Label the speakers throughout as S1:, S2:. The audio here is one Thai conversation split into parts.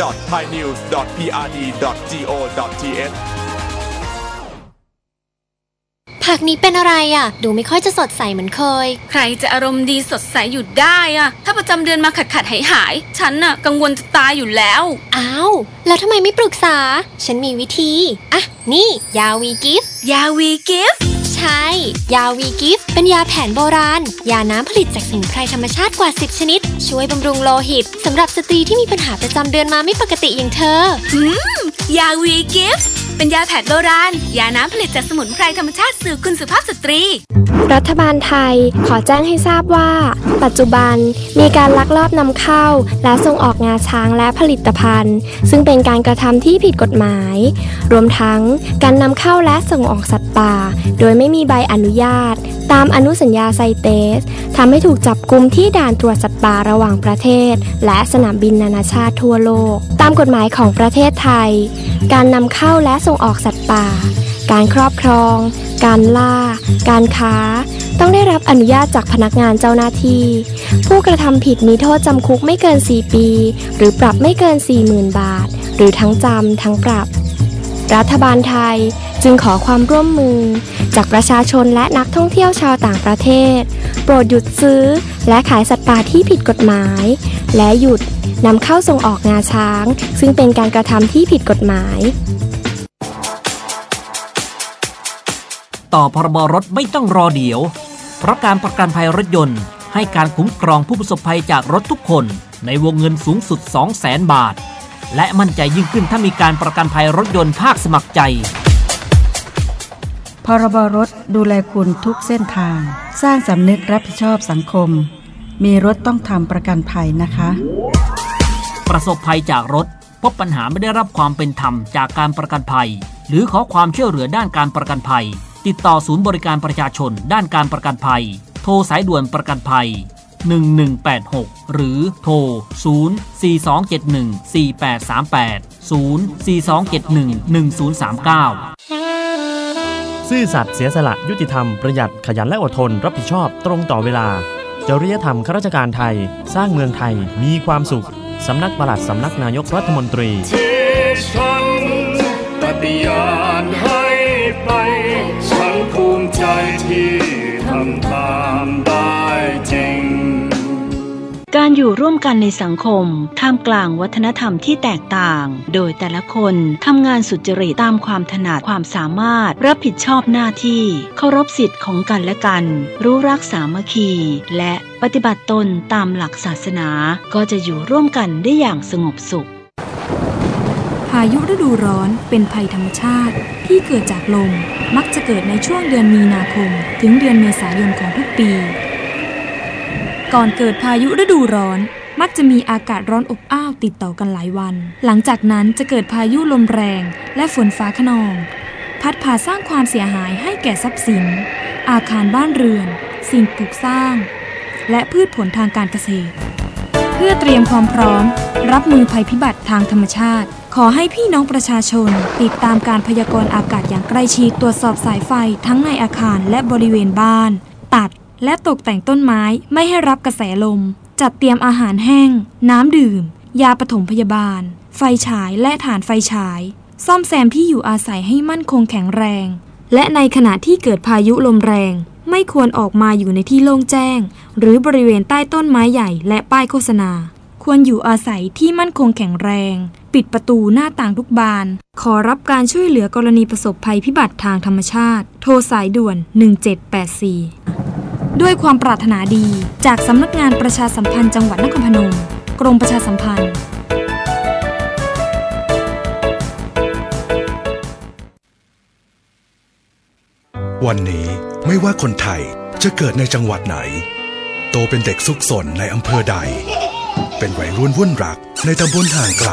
S1: www.thainews.prd.go.th
S2: ผักนี้เป็นอะไรอะ ดูไม่ค่อยจะสดใสเหมือนเคย
S3: ใครจะอารมณ์ดีสดใสอยู่ได้อะถ้าประจำเดือนมาขัดขัดหายหายๆฉันน่ะกังวลจะตายอยู่แล้ว
S2: อ้าว แล้วทำไมไม่ปรึกษา ฉันมีวิธี อะ นี่ ยาวีกิฟต์
S3: ยาวีกิฟต์
S2: ใช่ยาวีกิฟต์เป็นยาแผนโบราณ ยาน้ำผลิตจากสมุนไพรธรรมชาติกว่า 10 ชนิด ช่วยบำรุงโลหิตสำหรับสตรีที่มีปัญหาประจำเดือนมาไม่ปกติอย่างเธอ
S3: ยาวีกิฟต์เป็นยาแผนโบราณ ยาน้ำผลิตจากสมุนไพรธรรมชาติสู่คุณสุภาพสตรี
S4: รัฐบาลไทยขอแจ้งให้ทราบว่า ปัจจุบันมีการลักลอบนำเข้า และส่งออกงาช้างและผลิตภัณฑ์ ซึ่งเป็นการกระทำที่ผิดกฎหมาย รวมทั้งการนำเข้าและส่งออกสัตว์ป่า โดยไม่มีใบอนุญาต ตามอนุสัญญาไซเตสทำให้ถูกจับกลุมที่ด่านตรวจสัตว์ป่าระหว่างประเทศ และสนามบินนานาชาติทั่วโลก ตามกฎหมายของประเทศไทย การนำเข้าและส่งออกสัตว์ป่า การครอบครอง การล่า การค้า ต้องได้รับอนุญาตจากพนักงานเจ้าหน้าที่ ผู้กระทำผิดมีโทษจำคุกไม่เกิน 4 ปี หรือปรับไม่เกิน 40,000 บาท หรือทั้งจำทั้งปรับ รัฐบาลไทยจึงขอความร่วมมือ จากประชาชนและนักท่องเที่ยวชาวต่างประเทศ โปรดหยุดซื้อ และขายสัตว์ป่าที่ผิดกฎหมาย และหยุดนำเข้าส่งออกงาช้าง ซึ่งเป็นการกระทำที่ผิดกฎหมาย
S5: ต่อพรบรถไม่ต้องรอเดี๋ยว เพราะการประกันภัยรถยนต์ ให้การคุ้มครองผู้ประสบภัยจากรถทุกคน ในวงเงินสูงสุด 200,000 บาท และมั่นใจยิ่งขึ้นถ้ามีการประกันภัยรถยนต์ภาคสมัครใจ
S6: พรบรถดูแลคุณทุกเส้นทาง สร้างสำนึกรับผิดชอบสังคม มีรถต้องทำประกันภัยนะคะ
S5: ประสบภัยจากรถ พบปัญหาไม่ได้รับความเป็นธรรมจากการประกันภัย หรือขอความช่วยเหลือด้านการประกันภัย ติดต่อศูนย์บริการประชาชน ด้านการประกันภัย โทรสายด่วนประกันภัย 1186 หรือโทร 042714838 042711039
S7: ซื่อสัตย์เสียสละยุติธรรมประหยัดขยันและอดทนรับผิดชอบตรงต่อเวลา จริยธรรมข้าราชการไทย สร้างเมืองไทยมีความสุข สำนักปลัดสำนักนายกรัฐมนตรี
S8: ที่ฉันปฏิญาณให้ไป ฉันภูมิใจที่ทำตามได้จริง
S9: การอยู่ร่วมกันในสังคม ท่ามกลางวัฒนธรรมที่แตกต่าง โดยแต่ละคนทำงานสุจริตตามความถนัดความสามารถ รับผิดชอบหน้าที่ เคารพสิทธิ์ของกันและกัน รู้รักสามัคคี และปฏิบัติตนตามหลักศาสนา ก็จะอยู่ร่วมกันได้อย่างสงบสุข
S10: พายุฤดูร้อนเป็นภัยธรรมชาติที่เกิดจากลม มักจะเกิดในช่วงเดือนมีนาคม ถึงเดือนเมษายนของทุกปี ก่อนเกิดพายุฤดูร้อน มักจะมีอากาศร้อนอบอ้าวติดต่อกันหลายวัน หลังจากนั้นจะเกิดพายุลมแรง และฝนฟ้าขนอง พัดพาสร้างความเสียหายให้แก่ทรัพย์สิน อาคารบ้านเรือน สิ่งปลูกสร้าง และพืชผลทางการเกษตร เพื่อเตรียมความพร้อม รับมือภัยพิบัติทางธรรมชาติขอให้พี่น้องประชาชน ติดตามการพยากรณ์อากาศอย่างใกล้ชิดตรวจสอบสายไฟทั้งในอาคารและบริเวณบ้าน ตัด และตกแต่งต้นไม้ไม่ให้รับกระแสลม จัดเตรียมอาหารแห้ง น้ำดื่ม ยาปฐมพยาบาล ไฟฉายและฐานไฟฉาย ซ่อมแซมที่อยู่อาศัยให้มั่นคงแข็งแรง และในขณะที่เกิดพายุลมแรง ไม่ควรออกมาอยู่ในที่โล่งแจ้ง หรือบริเวณใต้ต้นไม้ใหญ่และป้ายโฆษณา ควรอยู่อาศัยที่มั่นคงแข็งแรง ปิดประตูหน้าต่างทุกบาน ขอรับการช่วยเหลือกรณีประสบภัยพิบัติทางธรรมชาติ โทรสายด่วน 1784 ด้วยความปรารถนาดีจากสำนักงานประชาสัมพันธ์จังหวัดนครพนม กรมประชาสัมพันธ์
S11: วันนี้ไม่ว่าคนไทยจะเกิดในจังหวัดไหน โตเป็นเด็กซุกซนในอำเภอใด เป็นวัยรุ่นวุ่นรักในตำบลห่างไกล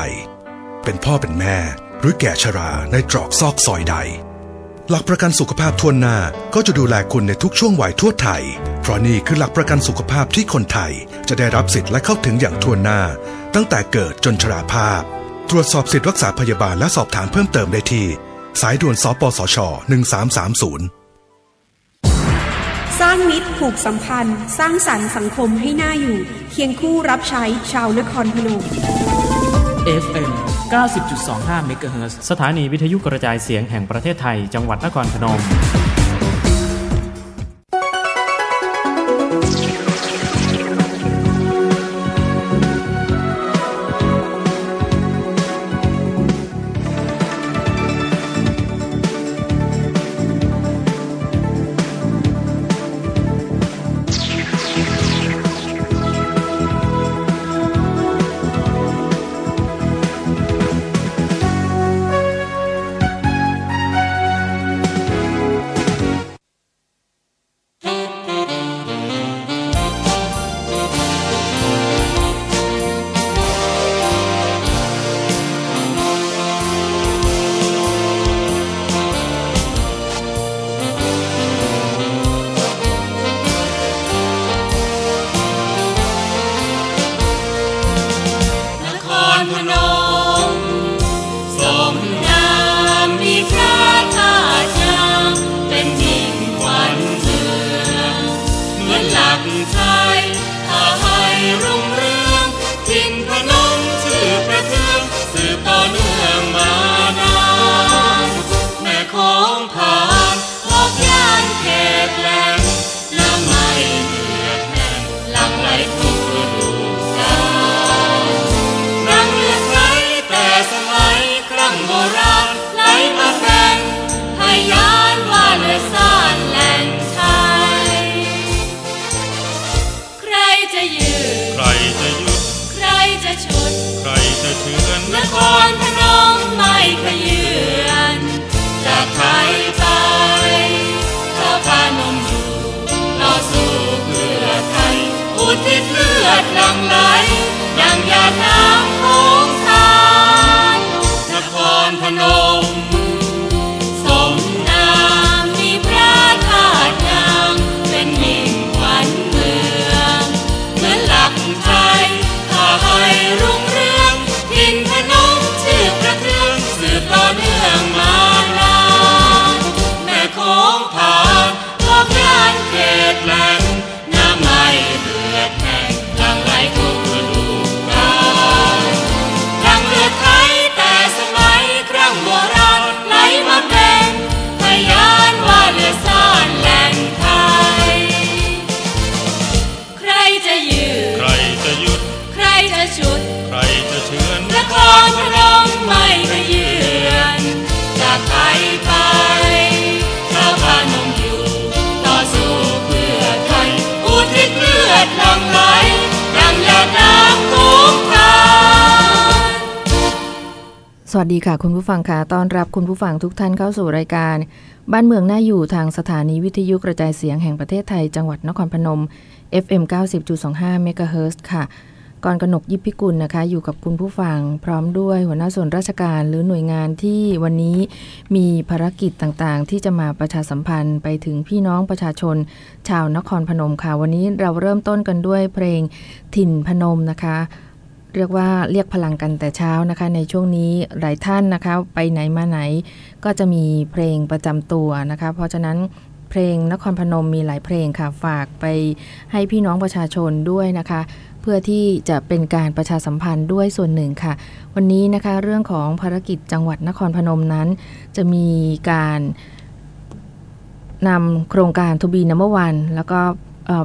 S11: เป็นพ่อเป็นแม่หรือแก่ชราในตรอกซอกซอยใด หลักประกันสุขภาพทวนหน้าก็จะดูแลคุณในทุกช่วงวัยทั่วไทย เพราะนี่คือหลักประกันสุขภาพที่คนไทย จะได้รับสิทธิ์และเข้าถึงอย่างทวนหน้า ตั้งแต่เกิดจนชราภาพ ตรวจสอบสิทธิรักษาพยาบาลและสอบถามเพิ่มเติมได้ที่ สายด่วนสปสช 1330
S12: สร้างมิตรผูกสัมพันธ์ สร้างสรรค์สังคมให้น่าอยู่ เคียงคู่รับใช้ชาวนครพนม
S1: FM 90.25 เมกะเฮิรตซ์
S7: สถานีวิทยุกระจายเสียงแห่งประเทศไทย จังหวัดนครพนม
S13: สวัสดีค่ะ
S8: คุ
S13: ณ
S6: ผู้ฟังค่ะต้อนรับคุณผู้ฟังทุกท่านเข้าสู่รายการ บ้านเมืองน่าอยู่ทางสถานีวิทยุกระจายเสียงแห่งประเทศไทย จังหวัดนครพนม FM 90.25เมกะเฮิรตซ์ค่ะ ก่อนกนกยิบพิกุลนะคะ อยู่กับคุณผู้ฟัง พร้อมด้วยหัวหน้าส่วนราชการหรือหน่วยงานที่วันนี้มีภารกิจต่างๆ ที่จะมาประชาสัมพันธ์ไปถึงพี่น้องประชาชน ชาวนครพนมค่ะ วันนี้เราเริ่มต้นกันด้วยเพลงถิ่นพนมนะคะ เรียกว่าเรียกพลังกันแต่เช้านะคะ ในช่วงนี้หลายท่านนะคะ ไปไหนมาไหน ก็จะมีเพลงประจำตัวนะคะ เพราะฉะนั้นเพลงนครพนมมีหลายเพลงค่ะฝากไปให้พี่น้องประชาชนด้วยนะคะ เพื่อที่จะเป็นการประชาสัมพันธ์ด้วยส่วนหนึ่งค่ะ วันนี้นะคะเรื่องของภารกิจจังหวัดนครพนมนั้น จะมีการนำโครงการทูบีนัมเบอร์วันแล้วก็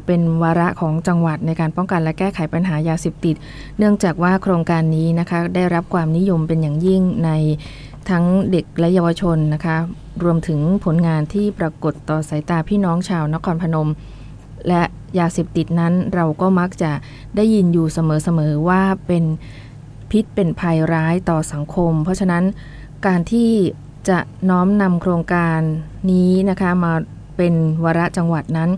S6: เป็นวาระของจังหวัดในการป้องกันและแก้ไขปัญหายาเสพติด เนื่องจากว่าโครงการนี้นะคะได้รับความนิยมเป็นอย่างยิ่งในทั้งเด็กและเยาวชนนะคะ รวมถึงผลงานที่ปรากฏต่อสายตาพี่น้องชาวนครพนม และยาเสพติดนั้นเราก็มักจะได้ยินอยู่เสมอๆว่าเป็นพิษเป็นภัยร้ายต่อสังคม เพราะฉะนั้นการที่จะน้อมนำโครงการนี้นะคะมาเป็นวาระจังหวัดนั้น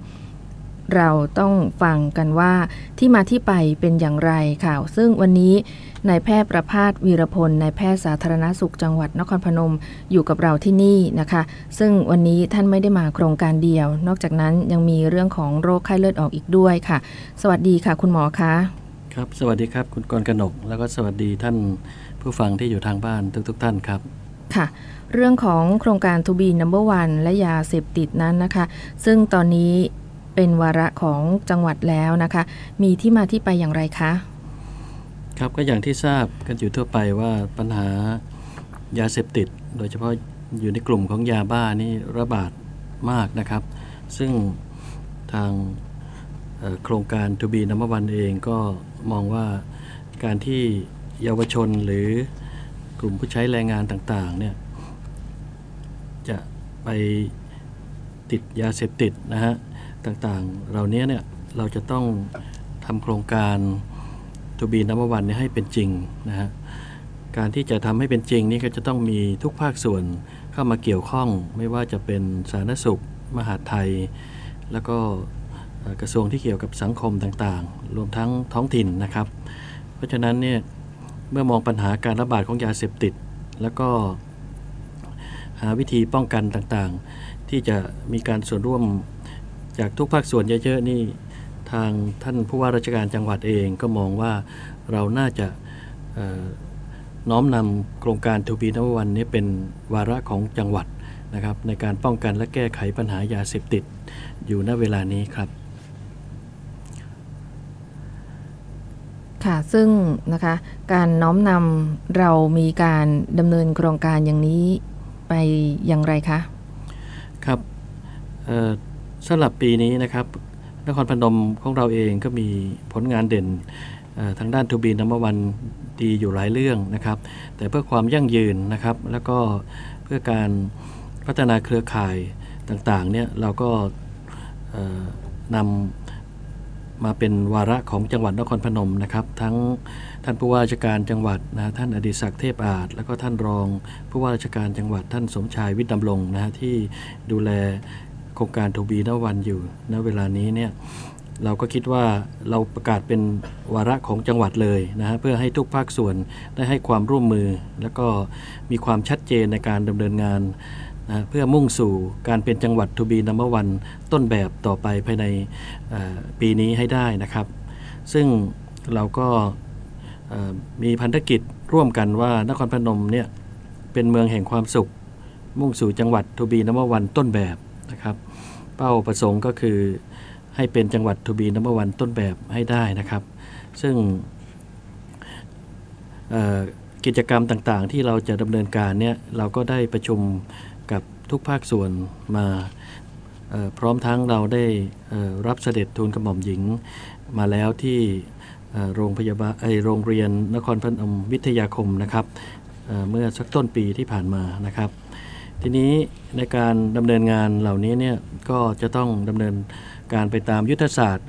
S6: เราต้องฟังกันว่าที่มาที่ไปเป็นอย่างไรค่ะซึ่งวันนี้นายแพทย์ประภาสวีรพลนายแพทย์สาธารณสุขจังหวัดนครพนมอยู่กับเราที่นี่นะคะ ซึ่งวันนี้ท่านไม่ได้มาโครงการเดียว นอกจากนั้นยังมีเรื่องของโรคไข้เลือดออกอีกด้วยค่ะ สวัสดีค่ะ คุณหมอคะ
S14: ครับ สวัสดีครับ คุณกรกนก แล้วก็สวัสดีท่านผู้ฟังที่อยู่ทางบ้านทุกๆทท่านครับ
S6: ค่ะเรื่องของโครงการทูบีนัมเบอร์วันและยาเสพติดนั้นนะคะ ซึ่งตอนนี้ เป็นวาระของจังหวัดแล้วนะคะ มีที่มาที่ไปอย่างไรคะ
S14: ครับก็อย่างที่ทราบกันอยู่ทั่วไปว่าปัญหายาเสพติด โดยเฉพาะอยู่ในกลุ่มของยาบ้านี่ระบาดมากนะครับ ซึ่งทางโครงการทูบีน้ำวันเองก็มองว่าการที่เยาวชนหรือกลุ่มผู้ใช้แรงงานต่างๆเนี่ยจะไปติดยาเสพติดนะฮะ ต่างๆ เหล่านี้เนี่ยเราจะต้องทำโครงการทูบีนัมวันนี้ให้เป็นจริงนะฮะการที่จะทำให้เป็นจริงนี่ก็จะต้องมีทุกภาคส่วนเข้ามาเกี่ยวข้อง ไม่ว่าจะเป็นสาธารณสุข มหาดไทย แล้วก็กระทรวงที่เกี่ยวกับสังคมต่างๆ รวมทั้งท้องถิ่นนะครับ เพราะฉะนั้นเนี่ยเมื่อมองปัญหาการระบาดของยาเสพติด แล้วก็หาวิธีป้องกันต่างๆ ที่จะมีการส่วนร่วม จากทุกภาคส่วนเยอะๆนี่ทางท่านผู้ว่าราชการจังหวัดเองก็มองว่าเราน่าจะน้อมนำโครงการทูบีนวันนี้เป็นวาระของจังหวัดนะครับในการป้องกันและแก้ไขปัญหายาเสพติดอยู่ณเวลานี้ครับ
S6: ค่ะซึ่งนะคะการน้อมนำเรามีการดำเนินโครงการอย่างนี้ไปอย่างไรคะ
S14: ครับ สำหรับปีนี้นะครับนครพนมของเราเองก็มีผลงานเด่นทางด้านทูบีนัมวันดีอยู่หลายเรื่องนะครับ แต่เพื่อความยั่งยืนนะครับ แล้วก็เพื่อการพัฒนาเครือข่ายต่างๆเนี่ยเราก็นำมาเป็นวาระของจังหวัดนครพนมนะครับ ทั้งท่านผู้ว่าราชการจังหวัดนะท่านอดิศักดิ์เทพอาจแล้วก็ท่านรองผู้ว่าราชการจังหวัดท่านสมชายวิทย์ดำรงนะฮะที่ดูแล โครงการทูบีนวันอยู่ณเวลานี้เนี่ยเราก็คิดว่าเราประกาศเป็นวาระของจังหวัดเลยนะฮะเพื่อให้ทุกภาคส่วนได้ให้ความร่วมมือ แล้วก็มีความชัดเจนในการดำเนินงานนะเพื่อมุ่งสู่การเป็นจังหวัดทูบีนัมเบอร์วันต้นแบบต่อไปภายในปีนี้ให้ได้นะครับ ซึ่งเราก็มีพันธกิจร่วมกันว่านครพนมเนี่ยเป็นเมืองแห่งความสุข มุ่งสู่จังหวัดทูบีนัมเบอร์วันต้นแบบ นะครับเป้าประสงค์ก็คือให้เป็นจังหวัดทูบีนัมเบอร์วันต้นแบบให้ได้นะครับ ซึ่งกิจกรรมต่างๆ ที่เราจะดำเนินการเนี่ยเราก็ได้ประชุมกับทุกภาคส่วนมาพร้อมทั้งเราได้รับเสด็จทูลกระหม่อมหญิง มาแล้วที่โรงพยาบาลโรงเรียนนครพนมวิทยาคมนะครับเมื่อสักต้นปีที่ผ่านมานะครับ ทีนี้ในการดำเนินงานเหล่านี้เนี่ยก็จะต้องดำเนินการไปตามยุทธศาสตร์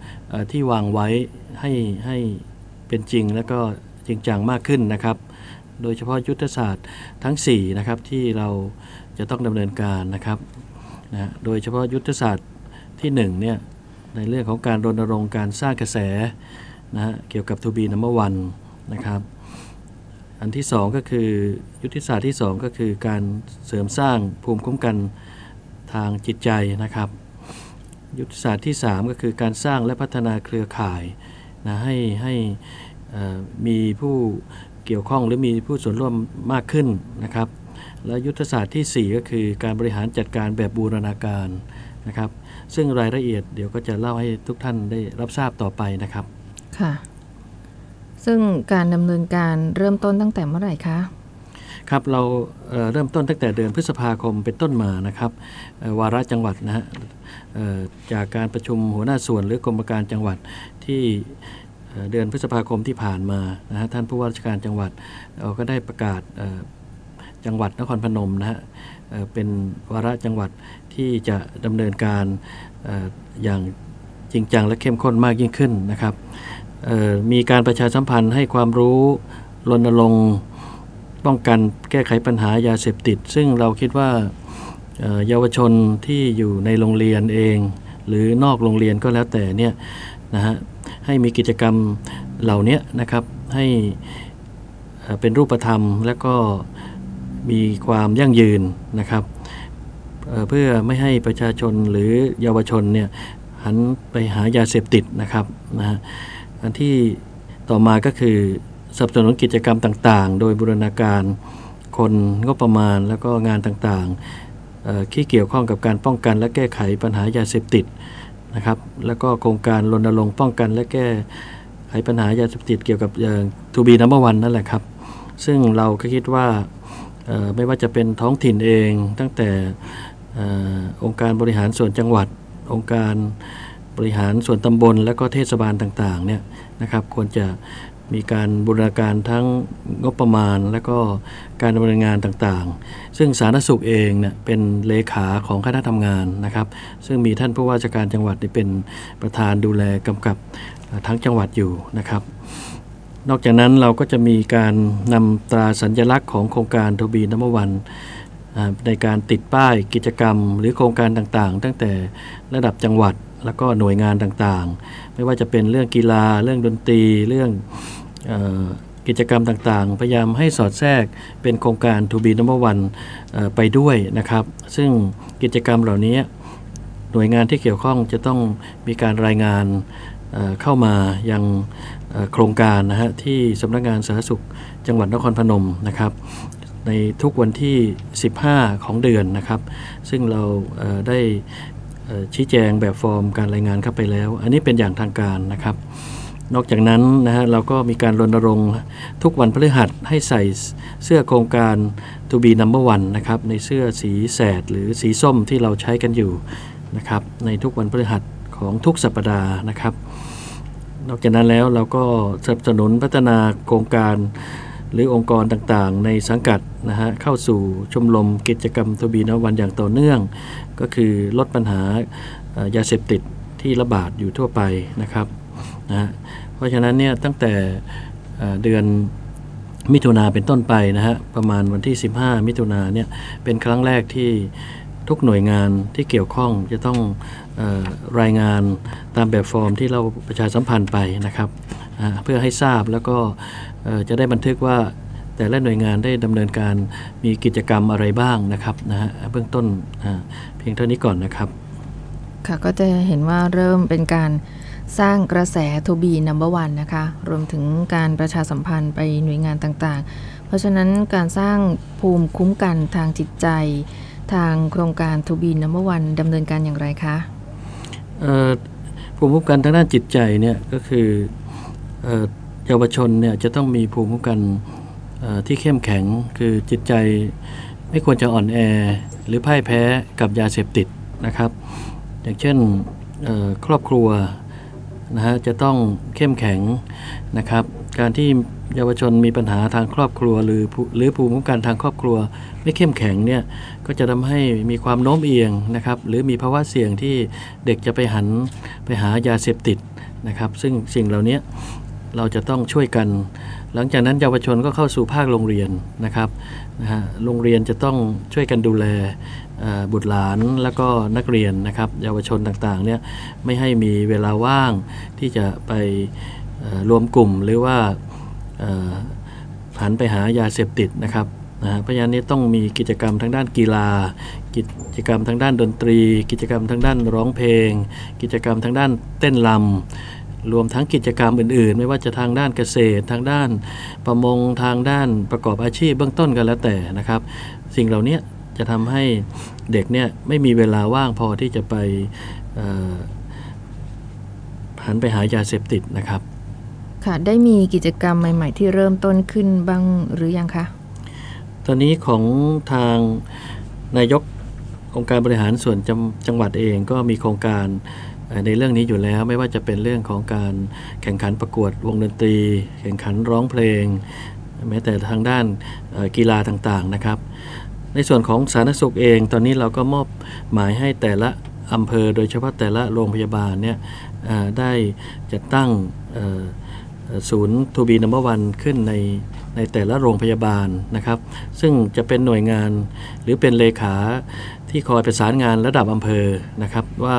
S14: ที่วางไว้ให้ให้เป็นจริงและก็จริงจังมากขึ้นนะครับ โดยเฉพาะยุทธศาสตร์ทั้ง4นะครับที่เราจะต้องดำเนินการนะครับนะโดยเฉพาะยุทธศาสตร์ที่1เนี่ยในเรื่องของการรณรงค์การสร้างกระแสนะเกี่ยวกับทูบีนัมเบอร์วันนะครับ อันที่2ก็คือยุทธศาสตร์ที่ 2 ก็คือการเสริมสร้างภูมิคุ้มกันทางจิตใจนะครับ ยุทธศาสตร์ที่ 3 ก็คือการสร้างและพัฒนาเครือข่ายนะให้ให้มีผู้เกี่ยวข้องหรือมีผู้ส่วนร่วมมากขึ้นนะครับ และยุทธศาสตร์ที่ 4 ก็คือการบริหารจัดการแบบบูรณาการนะครับ ซึ่งรายละเอียดเดี๋ยวก็จะเล่าให้ทุกท่านได้รับทราบต่อไปนะครับ
S6: ค่ะ ซึ่งการดำเนินการเริ่มต้นตั้งแต่เมื่อไหร่คะ
S14: ครับเราเเริ่มต้นตั้งแต่เดือนพฤษภาคมเป็นต้นมานะครับวาระจังหวัดนะฮะจากการประชุมหัวหน้าส่วนหรือกรมการจังหวัดที่เดือนพฤษภาคมที่ผ่านมานะฮะท่านผู้ว่าราชการจังหวัดเราก็ได้ประกาศจังหวัดนครพนมนะฮะเป็นวาระจังหวัดที่จะดำเนินการอย่างจริงจังและเข้มข้นมากยิ่งขึ้นนะครับ มีการประชาสัมพันธ์ให้ความรู้รณรงค์ป้องกันแก้ไขปัญหายาเสพติด ซึ่งเราคิดว่าเยาวชนที่อยู่ในโรงเรียนเอง หรือนอกโรงเรียนก็แล้วแต่เนี่ยนะฮะให้มีกิจกรรมเหล่านี้นะครับให้เป็นรูปธรรมและก็มีความยั่งยืนนะครับเเพื่อไม่ให้ประชาชนหรือเยาวชนเนี่ยหันไปหายาเสพติดนะครับนะฮะ อันที่ต่อมาก็คือสนับสนุนกิจกรรมต่างๆ โดยบูรณาการคนงบประมาณแล้วก็งานต่างๆที่เกี่ยวข้องกับการป้องกันและแก้ไขปัญหายาเสพติดนะครับแล้วก็โครงการรณรงค์ป้องกันและแก้ไขปัญหายาเสพติดเกี่ยวกับทูบีนัมเบอร์วันนั่นแหละครับ ซึ่งเราก็คิดว่าไม่ว่าจะเป็นท้องถิ่นเองตั้งแต่อองค์การบริหารส่วนจังหวัดองค์การ บริหารส่วนตำบลและก็เทศบาลต่างๆเนี่ยนะครับควรจะมีการบูรณาการทั้งงบประมาณ และก็การดำเนินงานต่างๆ ซึ่งสาธารณสุขเองเนี่ยเป็นเลขาของคณะทำงานนะครับ ซึ่งมีท่านผู้ว่าราชการจังหวัดเป็นประธานดูแลกำกับทั้งจังหวัดอยู่นะครับ นอกจากนั้นเราก็จะมีการนำตราสัญลักษณ์ของโครงการทบีนัมวันในการติดป้ายกิจกรรม หรือโครงการต่างๆ ตั้งแต่ระดับจังหวัด แล้วก็หน่วยงานต่างๆ ไม่ว่าจะเป็นเรื่องกีฬา เรื่องดนตรี เรื่องกิจกรรมต่างๆ พยายามให้สอดแทรกเป็นโครงการ To be number one ไปด้วยนะครับ ซึ่งกิจกรรมเหล่านี้หน่วยงานที่เกี่ยวข้องจะต้องมีการรายงานเข้ามายังโครงการนะฮะที่สำนักงานสาธารณสุขจังหวัดนครพนมนะครับ ในทุกวันที่ 15 ของเดือนนะครับ ซึ่งเราได้ ชี้แจงแบบฟอร์มการรายงานเข้าไปแล้ว อันนี้เป็นอย่างทางการนะครับ นอกจากนั้นนะฮะเราก็มีการรณรงค์ทุกวันพฤหัสให้ใส่เสื้อโครงการ To be number one นะครับในเสื้อสีแสดหรือสีส้มที่เราใช้กันอยู่นะครับในทุกวันพฤหัสของทุกสัปดาห์นะครับ นอกจากนั้นแล้วเราก็สนับสนุนพัฒนาโครงการ หรือองค์กรต่างๆ ในสังกัดนะฮะเข้าสู่ชมรมกิจกรรมทบีนวันอย่างต่อเนื่อง ก็คือลดปัญหายาเสพติดที่ระบาดอยู่ทั่วไปนะครับนะเพราะฉะนั้นเนี่ยตั้งแต่เดือนมิถุนาเป็นต้นไปนะฮะประมาณวันที่ 15 มิถุนาเนี่ยเป็นครั้งแรกที่ทุกหน่วยงานที่เกี่ยวข้องจะต้องอรายงานตามแบบฟอร์มที่เราประชาสัมพันธ์ไปนะครับ เพื่อให้ทราบแล้วก็จะได้บันทึกว่าแต่ละหน่วยงานได้ดำเนินการมีกิจกรรมอะไรบ้างนะครับนะฮะเบื้องต้นเพียงเท่านี้ก่อนนะครับ
S6: ค่ะก็จะเห็นว่าเริ่มเป็นการสร้างกระแส TO BE NUMBER ONE นะคะ รวมถึงการประชาสัมพันธ์ไปหน่วยงานต่างๆ เพราะฉะนั้นการสร้างภูมิคุ้มกันทางจิตใจ ทางโครงการ TO BE NUMBER ONE ดำเนินการอย่างไรคะ
S14: ภูมิคุ้มกันทางด้านจิตใจเนี่ยก็คือ เยาวชนเนี่ยจะต้องมีภูมิคุ้มกันที่เข้มแข็งคือจิตใจไม่ควรจะอ่อนแอหรือพ่ายแพ้กับยาเสพติดนะครับ อย่างเช่นครอบครัวนะฮะจะต้องเข้มแข็งนะครับ การที่เยาวชนมีปัญหาทางครอบครัว หรือหรือภูมิคุ้มกันทางครอบครัว ไม่เข้มแข็งเนี่ยก็จะทำให้มีความโน้มเอียงนะครับ หรือมีภาวะเสี่ยงที่เด็กจะไปหันไปหายาเสพติดนะครับ ซึ่งสิ่งเหล่านี้ เราจะต้องช่วยกัน หลังจากนั้นเยาวชนก็เข้าสู่ภาคโรงเรียนนะครับนะฮะโรงเรียนจะต้องช่วยกันดูแลบุตรหลานแล้วก็นักเรียนนะครับ เยาวชนต่างๆเนี่ยไม่ให้มีเวลาว่างที่จะไปรวมกลุ่มหรือว่าผันไปหายาเสพติดนะครับนะเพราะฉะนั้นนี้ต้องมีกิจกรรมทางด้านกีฬา กิจกรรมทางด้านดนตรี กิจกรรมทางด้านร้องเพลง กิจกรรมทางด้านเต้นลำ รวมทั้งกิจกรรมอื่นๆ ไม่ว่าจะทางด้านเกษตร ทางด้านประมงทางด้านประกอบอาชีพเบื้องต้นกันแล้วแต่นะครับ สิ่งเหล่านี้จะทำให้เด็กเนี่ยไม่มีเวลาว่างพอที่จะไปหันไปหายาเสพติดนะครับ
S6: ค่ะได้มีกิจกรรมใหม่ ๆ ที่เริ่มต้นขึ้นบ้างหรือยังคะ
S14: ตอนนี้ของทางนายกองค์การบริหารส่วนจจังหวัดเองก็มีโครงการ ในเรื่องนี้อยู่แล้วไม่ว่าจะเป็นเรื่องของการแข่งขันประกวดวงดนตรี แข่งขันร้องเพลง แม้แต่ทางด้านกีฬาต่างๆนะครับ ในส่วนของสาธารณสุขเอง ตอนนี้เราก็มอบหมายให้แต่ละอำเภอโดยเฉพาะแต่ละโรงพยาบาลเนี่ยได้จัดตั้งศูนย์ทูบีนัมเบอร์วันขึ้นในในแต่ละโรงพยาบาลนะครับ ซึ่งจะเป็นหน่วยงานหรือเป็นเลขา ที่คอยประสานงานระดับอำเภอนะครับว่า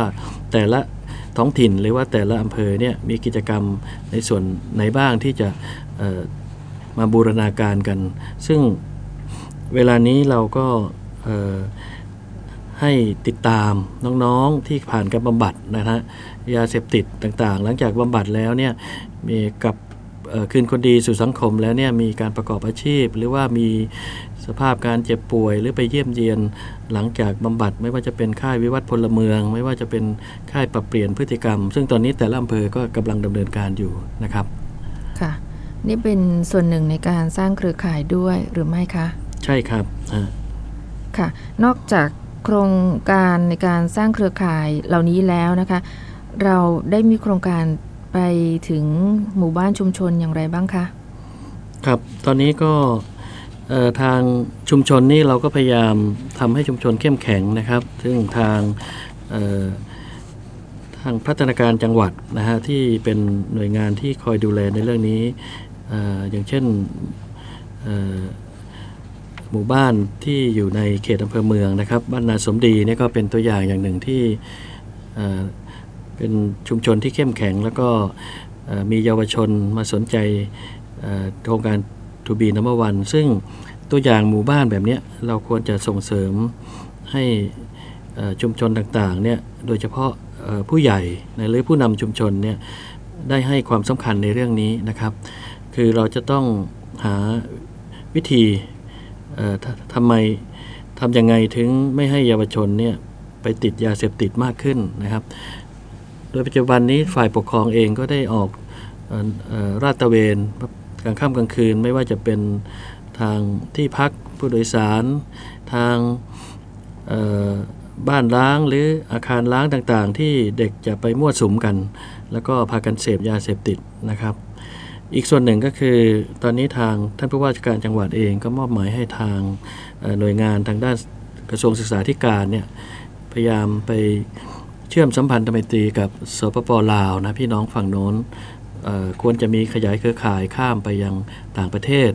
S14: แต่ละท้องถิ่นหรือว่าแต่ละอำเภอเนี่ยมีกิจกรรมในส่วนไหนบ้างที่จะมาบูรณาการกัน ซึ่งเวลานี้เราก็ให้ติดตามน้องๆที่ผ่านการบำบัดนะฮะยาเสพติดต่างๆ หลังจากบำบัดแล้วเนี่ยมีกับ คืนคนดีสู่สังคมแล้วเนี่ยมีการประกอบอาชีพ หรือว่ามีสภาพการเจ็บป่วย หรือไปเยี่ยมเยียนหลังจากบำบัด ไม่ว่าจะเป็นค่ายวิวัฒพลเมือง ไม่ว่าจะเป็นค่ายปรับเปลี่ยนพฤติกรรม ซึ่งตอนนี้แต่ละอำเภอก็กำลังดำเนินการอยู่นะครับ
S6: ค่ะนี่เป็นส่วนหนึ่งในการสร้างเครือข่ายด้วยหรือไม่คะ
S14: ใช่ครับอ่า
S6: ค่ะนอกจากโครงการในการสร้างเครือข่ายเหล่านี้แล้วนะคะ เราได้มีโครงการ ไปถึงหมู่บ้านชุมชนอย่างไรบ้างคะ
S14: ครับ ตอนนี้ก็ทางชุมชนนี่เราก็พยายามทำให้ชุมชนเข้มแข็งนะครับ ซึ่งทางทางพัฒนาการจังหวัดนะฮะที่เป็นหน่วยงานที่คอยดูแลในเรื่องนี้ออย่างเช่นหมู่บ้านที่อยู่ในเขตอำเภอเมืองนะครับ บ้านนาสมดีนี่ก็เป็นตัวอย่างอย่างหนึ่งที่ เป็นชุมชนที่เข้มแข็ง แล้วก็มีเยาวชนมาสนใจโครงการ To be number one ซึ่งตัวอย่างหมู่บ้านแบบนี้เราควรจะส่งเสริมให้ชุมชนต่างๆเนี่ยโดยเฉพาะผู้ใหญ่นะหรือผู้นำชุมชนเนี่ยได้ให้ความสำคัญในเรื่องนี้นะครับ คือเราจะต้องหาวิธีทำไมทำยังไงถึงไม่ให้เยาวชนเนี่ยไปติดยาเสพติดมากขึ้นนะครับ ดยปัจจุบันนี้ฝ่ายปกครองเองก็ได้ออกออราดตระเวนกลางค่ำกลางคืนไม่ว่าจะเป็นทางที่พักผู้โดยสาร ทางบ้านล้างหรืออาคารล้างต่างๆ ที่เด็กจะไปมั่วสุมกัน แล้วก็พากันเสพยาเสพติดนะครับ อีกส่วนหนึ่งก็คือตอนนี้ทางท่านผู้ว่าราชการจังหวัดเองก็มอบหมายให้ทางหน่วยงานทางด้านกระทรวงศึกษาธิการเนี่ยพยายามไป เชื่อมสัมพันธไมตรีกับสปปลาวนะพี่น้องฝั่งโน้นควรจะมีขยายเครือข่ายข้ามไปยังต่างประเทศ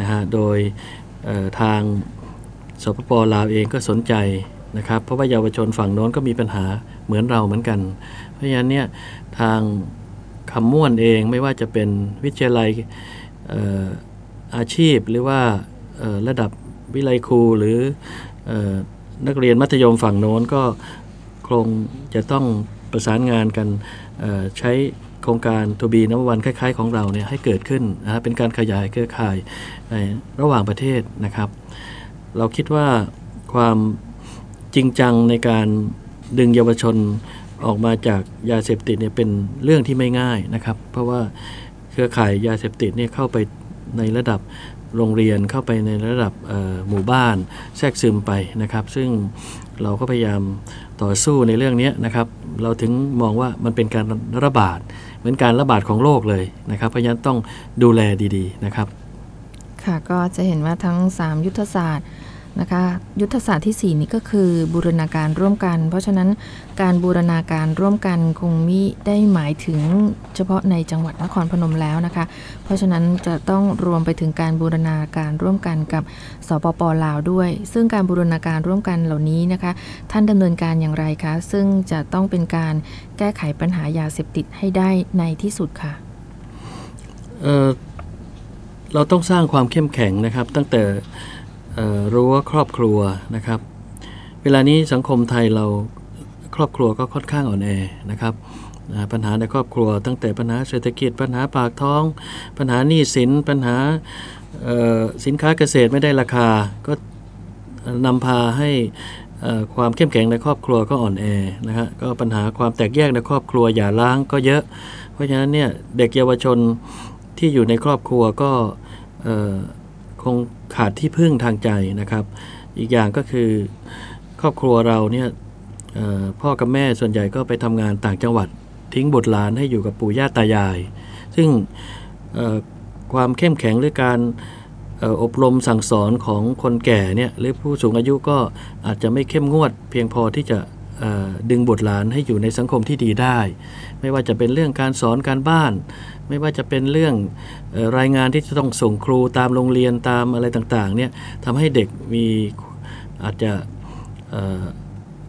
S14: นะฮะ โดยทางสปปลาวเองก็สนใจนะครับ เพราะว่าเยาวชนฝั่งโน้นก็มีปัญหาเหมือนเราเหมือนกัน เพราะฉะนั้นเนี่ยทางคำม่วนเองไม่ว่าจะเป็นวิทยาลัยออาชีพหรือว่าระดับวิไลครูหรืออนักเรียนมัธยมฝั่งโน้นก็ คงจะต้องประสานงานกันใช้โครงการทูบีน้ำวันคล้าย ๆ ของเราเนี่ยให้เกิดขึ้นนะฮะเป็นการขยายเครือข่ายในระหว่างประเทศนะครับ เราคิดว่าความจริงจังในการดึงเยาวชนออกมาจากยาเสพติดเนี่ยเป็นเรื่องที่ไม่ง่ายนะครับ เพราะว่าเครือข่ายยาเสพติดเนี่ยเข้าไปในระดับโรงเรียนเข้าไปในระดับหมู่บ้านแทรกซึมไปนะครับ ซึ่งเราก็พยายาม ต่อสู้ในเรื่องนี้นะครับ เราถึงมองว่ามันเป็นการระบาด เหมือนการระบาดของโรคเลยนะครับ เพราะฉะนั้นต้องดูแลดีๆนะครับ
S6: ค่ะก็จะเห็นว่าทั้ง 3 ยุทธศาสตร์ นะคะยุทธศาสตร์ที่ 4 นี้ก็คือบูรณาการร่วมกัน เพราะฉะนั้นการบูรณาการร่วมกันคงมิได้หมายถึงเฉพาะในจังหวัดนครพนมแล้วนะคะ เพราะฉะนั้นจะต้องรวมไปถึงการบูรณาการร่วมกันกับสปปลาวด้วย ซึ่งการบูรณาการร่วมกันเหล่านี้นะคะ ท่านดำเนินการอย่างไรคะ ซึ่งจะต้องเป็นการแก้ไขปัญหายาเสพติดให้ได้ในที่สุดค่ะ
S14: เเราต้องสร้างความเข้มแข็งนะครับตั้งแต่ รั้วครอบครัวนะครับ เวลานี้สังคมไทยเราครอบครัวก็ค่อนข้างอ่อนแอนะครับปัญหาในครอบครัว ตั้งแต่ปัญหาเศรษฐกิจ ปัญหาปากท้อง ปัญหาหนี้สิน ปัญหาสินค้าเกษตรไม่ได้ราคา ก็นำพาให้ความเข้มแข็งในครอบครัวก็อ่อนแอนะฮะก็ปัญหาความแตกแยกในครอบครัวอย่าล้างก็เยอะ เพราะฉะนั้นเนี่ยเด็กเยาวชนที่อยู่ในครอบครัวก็ งขาดที่พึ่งทางใจนะครับ อีกอย่างก็คือครอบครัวเราเนี่ยพ่อกับแม่ส่วนใหญ่ก็ไปทำงานต่างจังหวัด ทิ้งบุตรหลานให้อยู่กับปู่ย่าตายาย ซึ่งความเข้มแข็งหรือการออบรมสั่งสอนของคนแก่เนี่ยหรือผู้สูงอายุก็อาจจะไม่เข้มงวด เพียงพอที่จะดึงบุตรหลานให้อยู่ในสังคมที่ดีได้ ไม่ว่าจะเป็นเรื่องการสอนการบ้าน ไม่ว่าจะเป็นเรื่อง รายงานที่จะต้องส่งครูตามโรงเรียนตามอะไรต่างๆเนี่ยทำให้เด็กมีอาจจะ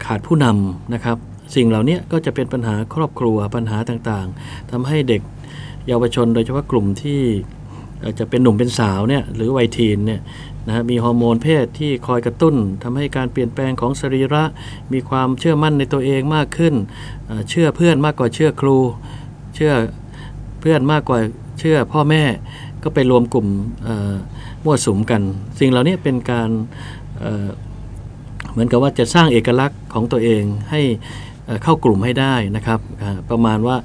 S14: ขาดผู้นำนะครับ สิ่งเหล่านี้ก็จะเป็นปัญหาครอบครัวปัญหาต่างๆทำให้เด็กเยาวชน โดยเฉพาะกลุ่มที่อ่อจะเป็นหนุ่มเป็นสาวเนี่ยหรือวัยทีนเนี่ยนะฮะมีฮอร์โมนเพศที่คอยกระตุ้นทำให้การเปลี่ยนแปลงของสรีระ มีความเชื่อมั่นในตัวเองมากขึ้น เชื่อเพื่อนมากกว่าเชื่อครู เชื่อเพื่อนมากกว่า เชื่อพ่อแม่ก็ไปรวมกลุ่มมั่วสุมกัน สิ่งเหล่านี้เป็นการเเหมือนกับว่าจะสร้างเอกลักษณ์ของตัวเองให้เเข้ากลุ่มให้ได้นะครับประมาณว่า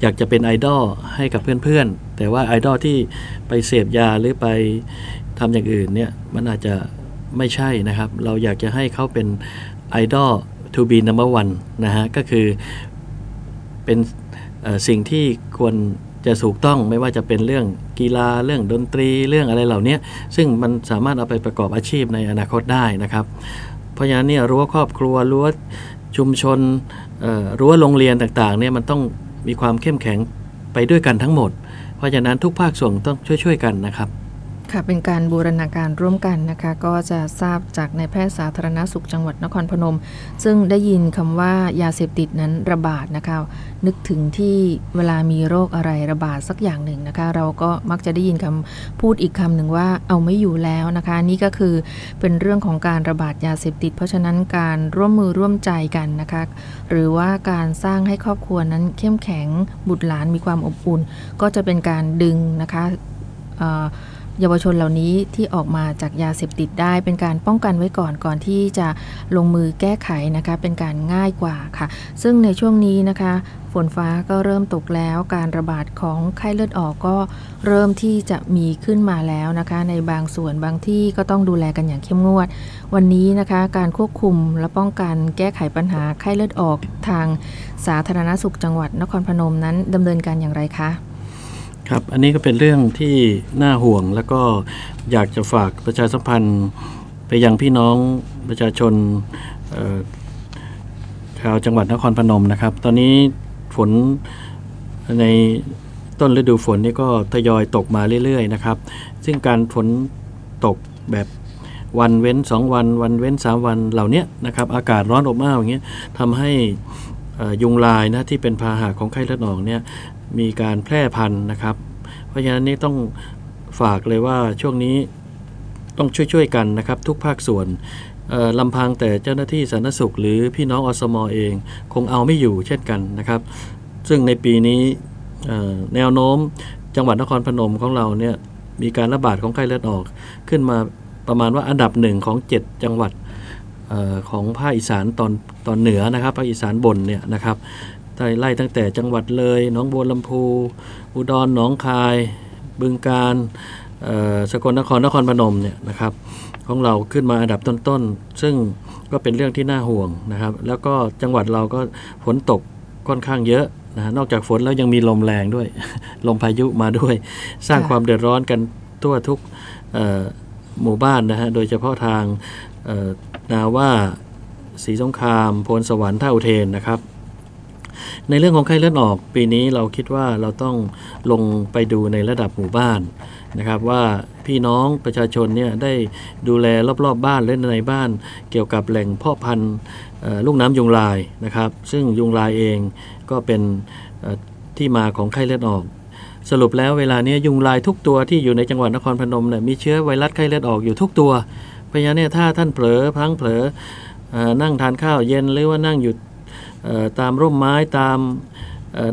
S14: อยากจะเป็นไอดอลให้กับเพื่อนๆ แต่ว่าไอดอลที่ไปเสพยาหรือไปทำอย่างอื่นเนี่ยมันอาจจะไม่ใช่นะครับ เราอยากจะให้เขาเป็นไอดอล to be number one นะฮะก็คือเป็นสิ่งที่ควร จะถูกต้องไม่ว่าจะเป็นเรื่องกีฬาเรื่องดนตรีเรื่องอะไรเหล่านี้ซึ่งมันสามารถเอาไปประกอบอาชีพในอนาคตได้นะครับ เพราะฉะนั้นเนี่ยรั้วครอบครัวรั้วชุมชนเอ่อรั้วโรงเรียนต่างๆเนี่ยมันต้องมีความเข้มแข็งไปด้วยกันทั้งหมด เพราะฉะนั้นทุกภาคส่วนต้องช่วยๆกันนะครับ
S6: ค่ะเป็นการบูรณาการร่วมกันนะคะ ก็จะทราบจากในายแพทย์สาธารณสุขจังหวัดนครพนม ซึ่งได้ยินคำว่ายาเสพติดนั้นระบาดนะคะ นึกถึงที่เวลามีโรคอะไรระบาดสักอย่างหนึ่งนะคะ เราก็มักจะได้ยินคำพูดอีกคำหนึ่งว่าเอาไม่อยู่แล้วนะคะ นี่ก็คือเป็นเรื่องของการระบาดยาเสพติด เพราะฉะนั้นการร่วมมือร่วมใจกันนะคะ หรือว่าการสร้างให้ครอบครัวนั้นเข้มแข็งบุตรหลานมีความอบอุ่น ก็จะเป็นการดึงนะคะ เยาวชนเหล่านี้ที่ออกมาจากยาเสพติดได้ เป็นการป้องกันไว้ก่อนก่อนที่จะลงมือแก้ไขนะคะเป็นการง่ายกว่าค่ะ ซึ่งในช่วงนี้นะคะฝนฟ้าก็เริ่มตกแล้วการระบาดของไข้เลือดออกก็เริ่มที่จะมีขึ้นมาแล้วนะคะ ในบางส่วนบางที่ก็ต้องดูแลกันอย่างเข้มงวด วันนี้นะคะการควบคุมและป้องกันแก้ไขปัญหาไข้เลือดออกทางสาธารณสุขจังหวัดนครพนมนั้นดำเนินการอย่างไรคะ
S14: ครับ อันนี้ก็เป็นเรื่องที่น่าห่วงแล้วก็อยากจะฝากประชาสัมพันธ์ไปยังพี่น้องประชาชนชาวจังหวัดนครพนมนะครับ ตอนนี้ฝนในต้นฤดูฝนนี่ก็ทยอยตกมาเรื่อยๆนะครับ ซึ่งการฝนตกแบบวันเว้น 2 วัน วันเว้น 3 วันเหล่านี้นะครับ อากาศร้อนอบอ้าวอย่างเงี้ยทำให้ยุงลายนะที่เป็นพาหะของไข้เลือดออกเนี่ย มีการแพร่พันธุ์นะครับ เพราะฉะนั้นนี่ต้องฝากเลยว่าช่วงนี้ต้องช่วยๆกันนะครับ ทุกภาคส่วนลำพังแต่เจ้าหน้าที่สาธารณสุข หรือพี่น้องอสมอเอง คงเอาไม่อยู่เช่นกันนะครับ ซึ่งในปีนี้แนวโน้มจังหวัดนครพนมของเราเนี่ยมีการระบาดของไข้เลือดออก ขึ้นมาประมาณว่าอันดับหนึ่งของ 7 จังหวัดออของภาคอีสานตอนตอนเหนือนะครับภาคอีสานบนเนี่ยนะครับ ไล่ตั้งแต่จังหวัดเลยหนองบัวลำพู อุดรหนองคาย บึงกาฬเอ่อสกลนครนครพนมเนี่ยนะครับของเราขึ้นมาอันดับต้นๆ ซึ่งก็เป็นเรื่องที่น่าห่วงนะครับ แล้วก็จังหวัดเราก็ฝนตกค่อนข้างเยอะนะนอกจากฝนแล้วยังมีลมแรงด้วย ลมพายุมาด้วย สร้างความเดือดร้อนกันทั่วทุกหมู่บ้านนะฮะโดยเฉพาะทางนาว่าศรีสงครามโพนสวรรค์ท่าอุเทนนะครับ ในเรื่องของไข้เลือดออกปีนี้เราคิดว่าเราต้องลงไปดูในระดับหมู่บ้านนะครับว่าพี่น้องประชาชนเนี่ยได้ดูแลรอบๆบบ้านและในบ้าน เกี่ยวกับแหล่งเพาะพันธุ์ลูกน้ำยุงลายนะครับ ซึ่งยุงลายเองก็เป็นที่มาของไข้เลือดออก สรุปแล้วเวลานี้ยุงลายทุกตัวที่อยู่ในจังหวัดนครพนมเนี่ยมีเชื้อไวรัสไข้เลือดออกอยู่ทุกตัวเพราะฉะนั้นเนี่ยถ้าท่านเผลอพลังเผลออนั่งทานข้าวเย็นหรือว่านั่งอยู่ ตามร่มไม้ตาม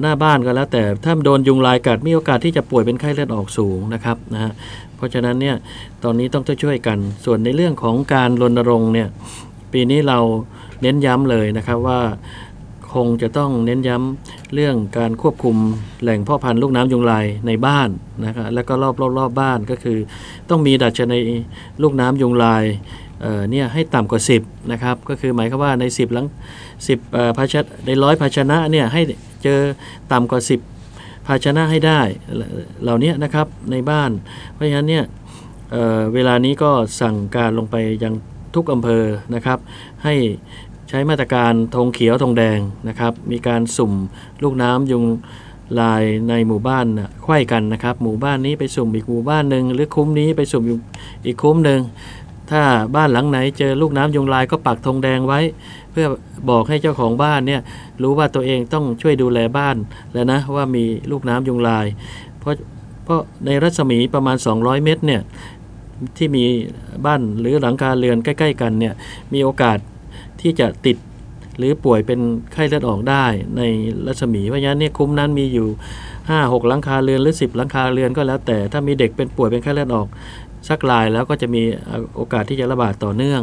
S14: หน้าบ้านก็แล้ว แต่ถ้าโดนยุงลายกัดมีโอกาสที่จะป่วยเป็นไข้เลือดออกสูงนะครับนะฮะเพราะฉะนั้นเนี่ยตอนนี้ต้องช่วยกัน ส่วนในเรื่องของการรณรงค์เนี่ยปีนี้เราเน้นย้ำเลยนะครับว่าคงจะต้องเน้นย้ำเรื่องการควบคุมแหล่งพ่อพันธุ์ลูกน้ำยุงลายในบ้านนะครับแล้วก็รอบรอบรอบบ้านก็คือ ต้องมีดัชนีลูกน้ำยุงลาย เนี่ยให้ต่ำกว่า 10นะครับก็คือหมายความว่าใน 10หลัง10ภาชนะในร้อยภาชนะเนี่ยให้เจอต่ำกว่า 10 ภาชนะให้ได้เหล่านี้นะครับในบ้าน เพราะฉะนั้นเนี่ยเเวลานี้ก็สั่งการลงไปยังทุกอำเภอนะครับให้ใช้มาตรการธงเขียวธงแดงนะครับ มีการสุ่มลูกน้ำยุงลายในหมู่บ้านไขว้กันนะครับ หมู่บ้านนี้ไปสุ่มอีกหมู่บ้านหนึ่งหรือคุ้มนี้ไปสุ่มอีกคุ้มหนึ่ง ถ้าบ้านหลังไหนเจอลูกน้ำยุงลายก็ปักธงแดงไว้ เพื่อบอกให้เจ้าของบ้านเนี่ยรู้ว่าตัวเองต้องช่วยดูแลบ้านแล้วนะว่ามีลูกน้ำยุงลาย เพราะเพราะในรัศมีประมาณ 200 เมตรเนี่ยที่มีบ้านหรือหลังคาเรือนใกล้ ๆ กันเนี่ยมีโอกาสที่จะติดหรือป่วยเป็นไข้เลือดออกได้ในรัศมีเพราะฉะนั้นเนี่ยคุ้มนั้นมีอยู่ 5 6 หลังคาเรือนหรือ 10 หลังคาเรือนก็แล้วแต่ถ้ามีเด็กเป็นป่วยเป็นไข้เลือดออก สักรายแล้วก็จะมีโอกาสที่จะระบาดต่อเนื่อง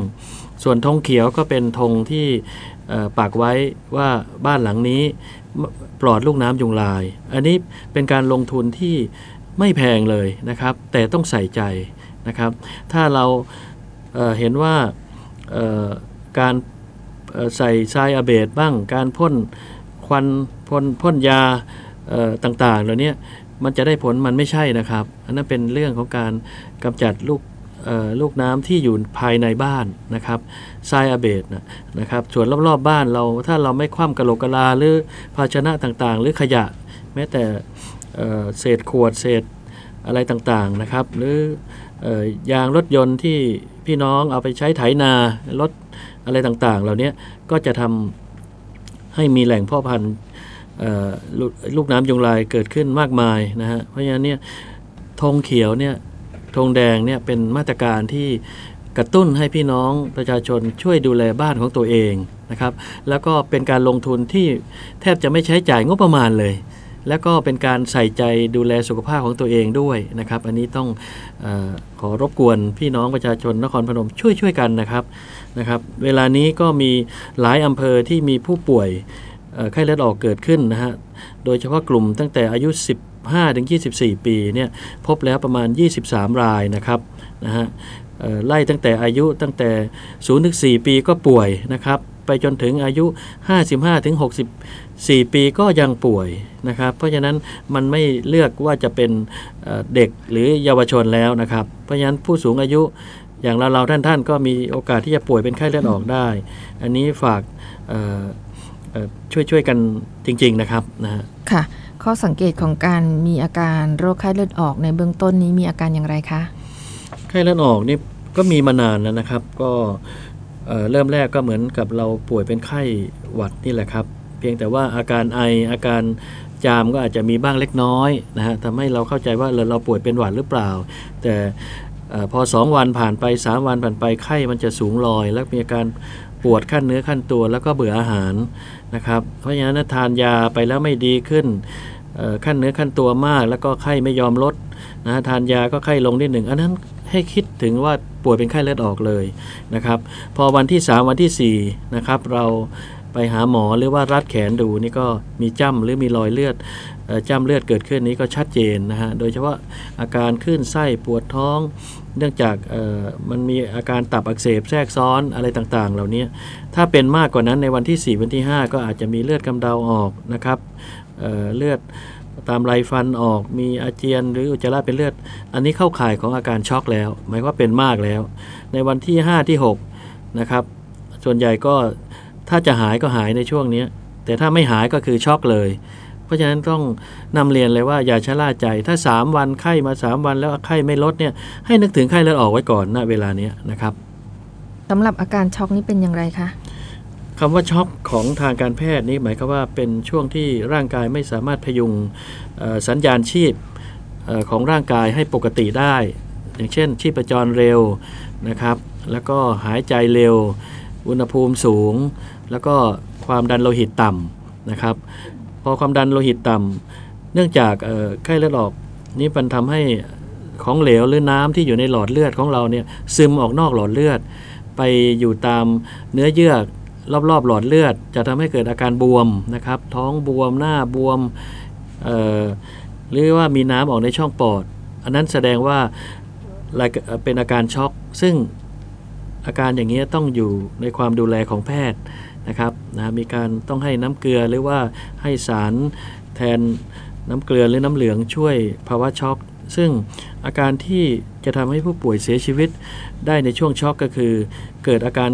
S14: ส่วนธงเขียวก็เป็นธงที่ปักไว้ว่าบ้านหลังนี้ปลอดลูกน้ำยุงลาย อันนี้เป็นการลงทุนที่ไม่แพงเลยนะครับ แต่ต้องใส่ใจนะครับ ถ้าเราเเห็นว่าการใส่ทรายอเบดบ้าง การพ่นควันพ่นพ่นยาต่างๆเหล่านี้ มันจะได้ผลมันไม่ใช่นะครับ อันนั้นเป็นเรื่องของการกำจัดลูกลูกน้ำที่อยู่ภายในบ้านนะครับทรายอเบดนะครับส่วนรอบๆบ้านเราถ้าเราไม่คว่ำกระโหลกกะลาหรือภาชนะต่างๆ หรือขยะ แม้แต่เศษขวดเศษอะไรต่างๆนะครับ หรือยางรถยนต์ที่พี่น้องเอาไปใช้ไถนารถอะไรต่างๆ เหล่านี้ก็จะทำให้มีแหล่งพ่อพันธุ์ ลูกน้ำยุงลายเกิดขึ้นมากมายนะฮะเพราะฉะนั้นเนี่ยธงเขียวเนี่ยธงแดงเนี่ยเป็นมาตรการที่กระตุ้นให้พี่น้องประชาชนช่วยดูแลบ้านของตัวเองนะครับ แล้วก็เป็นการลงทุนที่แทบจะไม่ใช้จ่ายงบประมาณเลย แล้วก็เป็นการใส่ใจดูแลสุขภาพของตัวเองด้วยนะครับ อันนี้ต้องอขอรบกวนพี่น้องประชาชนนครพนมช่วยช่วยกันนะครับนะครับ เวลานี้ก็มีหลายอำเภอที่มีผู้ป่วย ไข้เลือดออกเกิดขึ้นนะฮะ โดยเฉพาะกลุ่มตั้งแต่อายุ 15 ถึง 24 ปีเนี่ยพบแล้วประมาณ 23 รายนะครับนะฮะไล่ตั้งแต่อายุตั้งแต่ 0 ถึง 4 ปีก็ป่วยนะครับ ไปจนถึงอายุ 55 ถึง 64 ปีก็ยังป่วยนะครับ เพราะฉะนั้นมันไม่เลือกว่าจะเป็นเด็กหรือเยาวชนแล้วนะครับ เพราะฉะนั้นผู้สูงอายุอย่างเราเราท่านท่านก็มีโอกาสที่จะป่วยเป็นไข้เลือดออกได้ อันนี้ฝาก ช่วยช่วยกันจริง ๆนะครับนะฮะ
S6: ค่ะ ข้อสังเกตของการมีอาการโรคไข้เลือดออกในเบื้องต้นนี้มีอาการอย่างไรคะ
S14: ไข้เลือดออกนี่ก็มีมานานแล้วนะครับ ก็เริ่มแรกก็เหมือนกับเราป่วยเป็นไข้หวัดนี่แหละครับ เพียงแต่ว่าอาการไออาการจามก็อาจจะมีบ้างเล็กน้อยนะฮะทำให้เราเข้าใจว่าเราป่วยเป็นหวัดหรือเปล่า แต่พอสองวันผ่านไป 3 วันผ่านไปไข้มันจะสูงลอย แล้วมีอาการปวดขั้นเนื้อขั้นตัว แล้วก็เบื่ออาหาร นะครับ เพราะฉะนั้นทานยาไปแล้วไม่ดีขึ้นขั้นเนื้อขั้นตัวมาก แล้วก็ไข้ไม่ยอมลดนะทานยาก็ไข้ลงนิดหนึ่งอันนั้นให้คิดถึงว่าป่วยเป็นไข้เลือดออกเลยนะครับพอวันที่ 3 วันที่4นะครับเราไปหาหมอหรือว่ารัดแขนดูนี่ก็มีจ้ำหรือมีรอยเลือดจ้ำเลือดเกิดขึ้นนี้ก็ชัดเจนนะฮะโดยเฉพาะอาการขึ้นไส้ปวดท้อง เนื่องจากมันมีอาการตับอักเสบแทรกซ้อนอะไรต่างๆ เหล่านี้ ถ้าเป็นมากกว่านั้นในวันที่ 4 วันที่ 5 ก็อาจจะมีเลือดกำเดาออกนะครับเเลือดตามไรฟันออกมีอาเจียนหรืออุจจาระเป็นเลือด อันนี้เข้าข่ายของอาการช็อกแล้ว หมายว่าเป็นมากแล้ว ในวันที่ 5 ที่6นะครับส่วนใหญ่ก็ถ้าจะหายก็หายในช่วงนี้แต่ถ้าไม่หายก็คือช็อกเลย เพราะฉะนั้นต้องนำเรียนเลยว่าอย่าชะล่าใจ ถ้า 3 วันไข้มา 3 วันแล้วไข้ไม่ลดเนี่ยให้นึกถึงไข้เลือดออกไว้ก่อนณเวลานี้นะครับ
S6: สำหรับอาการช็อกนี้เป็นอย่างไรคะ
S14: คำว่าช็อกของทางการแพทย์นี่หมายความว่าเป็นช่วงที่ร่างกายไม่สามารถพยุงสัญญาณชีพของร่างกายให้ปกติได้ อย่างเช่น ชีพจรเร็วนะครับ แล้วก็หายใจเร็ว อุณหภูมิสูง แล้วก็ความดันโลหิตต่ำนะครับพ อความดันโลหิตต่ำเนื่องจากไข้เลือดออกนี่มันทำให้ของเหลวหรือน้ำที่อยู่ในหลอดเลือดของเราเนี่ยซึมออกนอกหลอดเลือด ไปอยู่ตามเนื้อเยื่อรอบๆ หลอดเลือด จะทำให้เกิดอาการบวมนะครับ ท้องบวมหน้าบวมหรือว่ามีน้ำออกในช่องปอด อันนั้นแสดงว่าเป็นอาการช็อก ซึ่งอาการอย่างนี้ต้องอยู่ในความดูแลของแพทย์ นะครับนะมีการต้องให้น้ำเกลือหรือว่าให้สารแทนน้ำเกลือหรือน้ำเหลืองช่วยภาวะช็อก ซึ่งอาการที่จะทำให้ผู้ป่วยเสียชีวิตได้ในช่วงช็อกก็คือ เกิดอาการ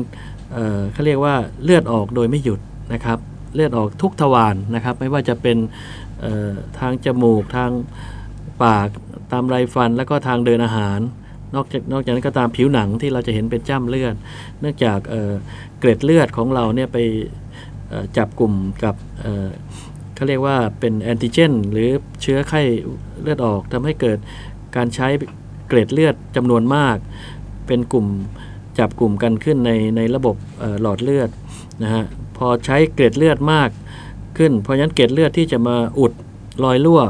S14: เเขาเรียกว่าเลือดออกโดยไม่หยุดนะครับ เลือดออกทุกทวารนนะครับ ไม่ว่าจะเป็นทางจมูกทางปากตามไรฟันแล้วก็ทางเดินอาหาร นอกจากนอกจากนั้นก็ตามผิวหนังที่เราจะเห็นเป็นจ้ำเลือด เนื่องจากเเกล็ดเลือดของเราเนี่ยไปจับกลุ่มกับเขาเรียกว่าเป็นแอนติเจน หรือเชื้อไข้เลือดออกทำให้เกิดการใช้เกล็ดเลือดจำนวนมาก เป็นกลุ่มจับกลุ่มกันขึ้นในในระบบหลอดเลือดนะฮะพอใช้เกล็ดเลือดมากขึ้น เพราะฉะนั้นเกล็ดเลือดที่จะมาอุดรอยรั่ว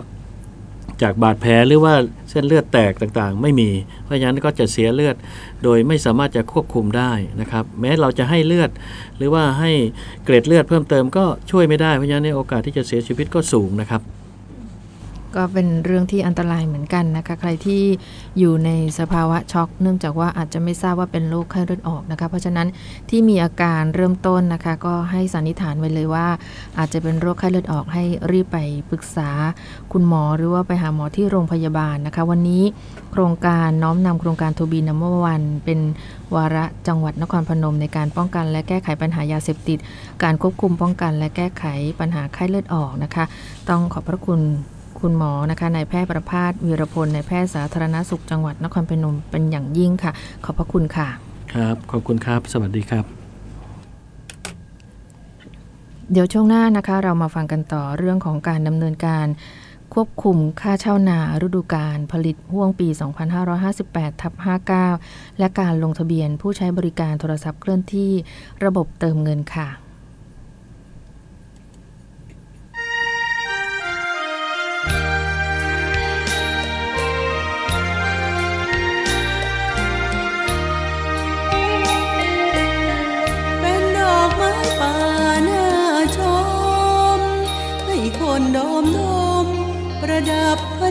S14: จากบาดแผลหรือว่าเส้นเลือดแตกต่างๆ ไม่มี เพราะฉะนั้นก็จะเสียเลือดโดยไม่สามารถจะควบคุมได้นะครับ แม้เราจะให้เลือด หรือว่าให้เกร็ดเลือดเพิ่มเติมก็ช่วยไม่ได้เพราะฉะนั้นโอกาสที่จะเสียชีวิตก็สูงนะครับ
S6: ก็เป็นเรื่องที่อันตรายเหมือนกันนะคะ ใครที่อยู่ในสภาวะช็อก เนื่องจากว่าอาจจะไม่ทราบว่าเป็นโรคไข้เลือดออกนะคะ เพราะฉะนั้นที่มีอาการเริ่มต้นนะคะ ก็ให้สันนิษฐานไว้เลยว่า อาจจะเป็นโรคไข้เลือดออกให้รีบไปปรึกษาคุณหมอหรือว่าไปหาหมอที่โรงพยาบาลนะคะ วันนี้โครงการน้อมนำโครงการทูบีนัมเบอร์วันเป็นวาระจังหวัดนครพนม ในการป้องกันและแก้ไขปัญหายาเสพติด การควบคุมป้องกันและแก้ไขปัญหาไข้เลือดออกนะคะ ต้องขอบพระคุณ คุณหมอนะคะนายแพทย์ประภาสวีรพลนายแพทย์สาธารณสุขจังหวัดนครพนมเป็นอย่างยิ่งค่ะ ขอบพระคุณค่ะ
S14: ครับ ขอบคุณครับ สวัสดีครับ
S6: เดี๋ยวช่วงหน้านะคะ เรามาฟังกันต่อเรื่องของการดำเนินการควบคุมค่าเช่านาฤดูกาลผลิตห่วงปี 2558ทับ59 และการลงทะเบียนผู้ใช้บริการโทรศัพท์เคลื่อนที่ระบบเติมเงินค่ะ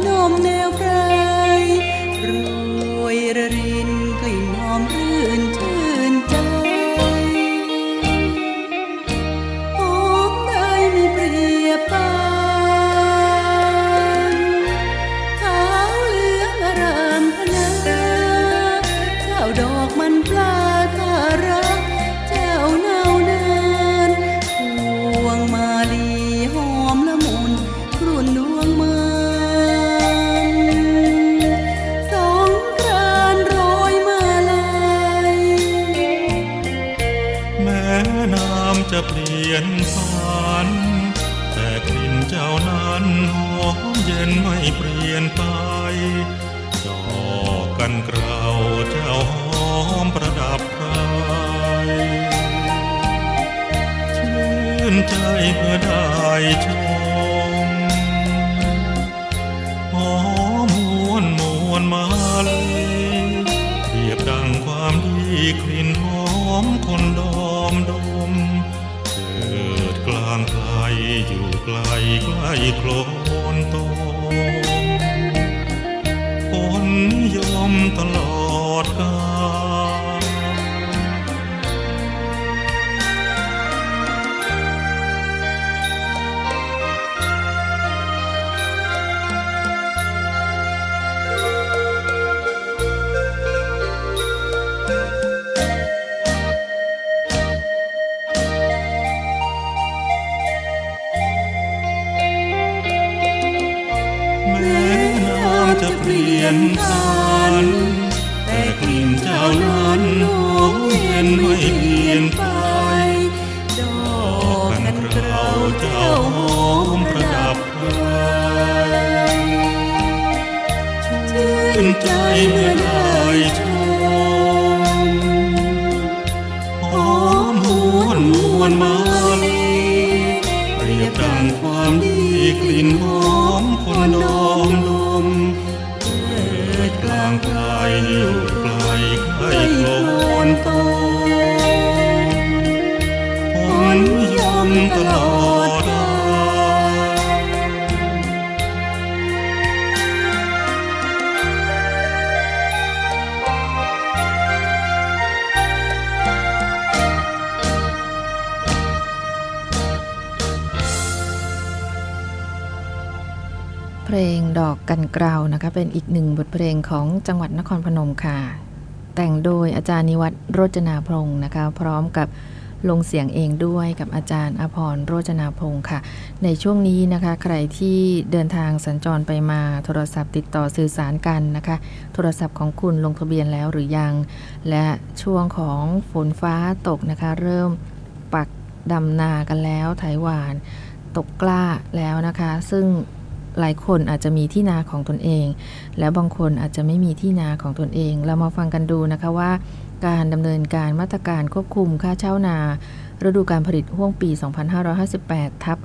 S15: ดับ เป็นอีกหนึ่ง
S16: บ
S6: ทเพลงของจังหวัดนครพนมค่ะ แต่งโดยอาจารย์นิวัฒน์โรจนาพงศ์นะคะ พร้อมกับลงเสียงเองด้วยกับอาจารย์อภรโรจนาพงศ์ค่ะ ในช่วงนี้นะคะ ใครที่เดินทางสัญจรไปมาโทรศัพท์ติดต่อสื่อสารกันนะคะ โทรศัพท์ของคุณลงทะเบียนแล้วหรือยัง และช่วงของฝนฟ้าตกนะคะ เริ่มปักดำนากันแล้วไถหวาน ตกกล้าแล้วนะคะ ซึ่ง หลายคนอาจจะมีที่นาของตนเอง แล้วบางคนอาจจะไม่มีที่นาของตนเอง เรามาฟังกันดูนะคะว่า การดำเนินการมาตรการควบคุมค่าเช่านา ฤดูการผลิตห่วงปี 2558 ทับ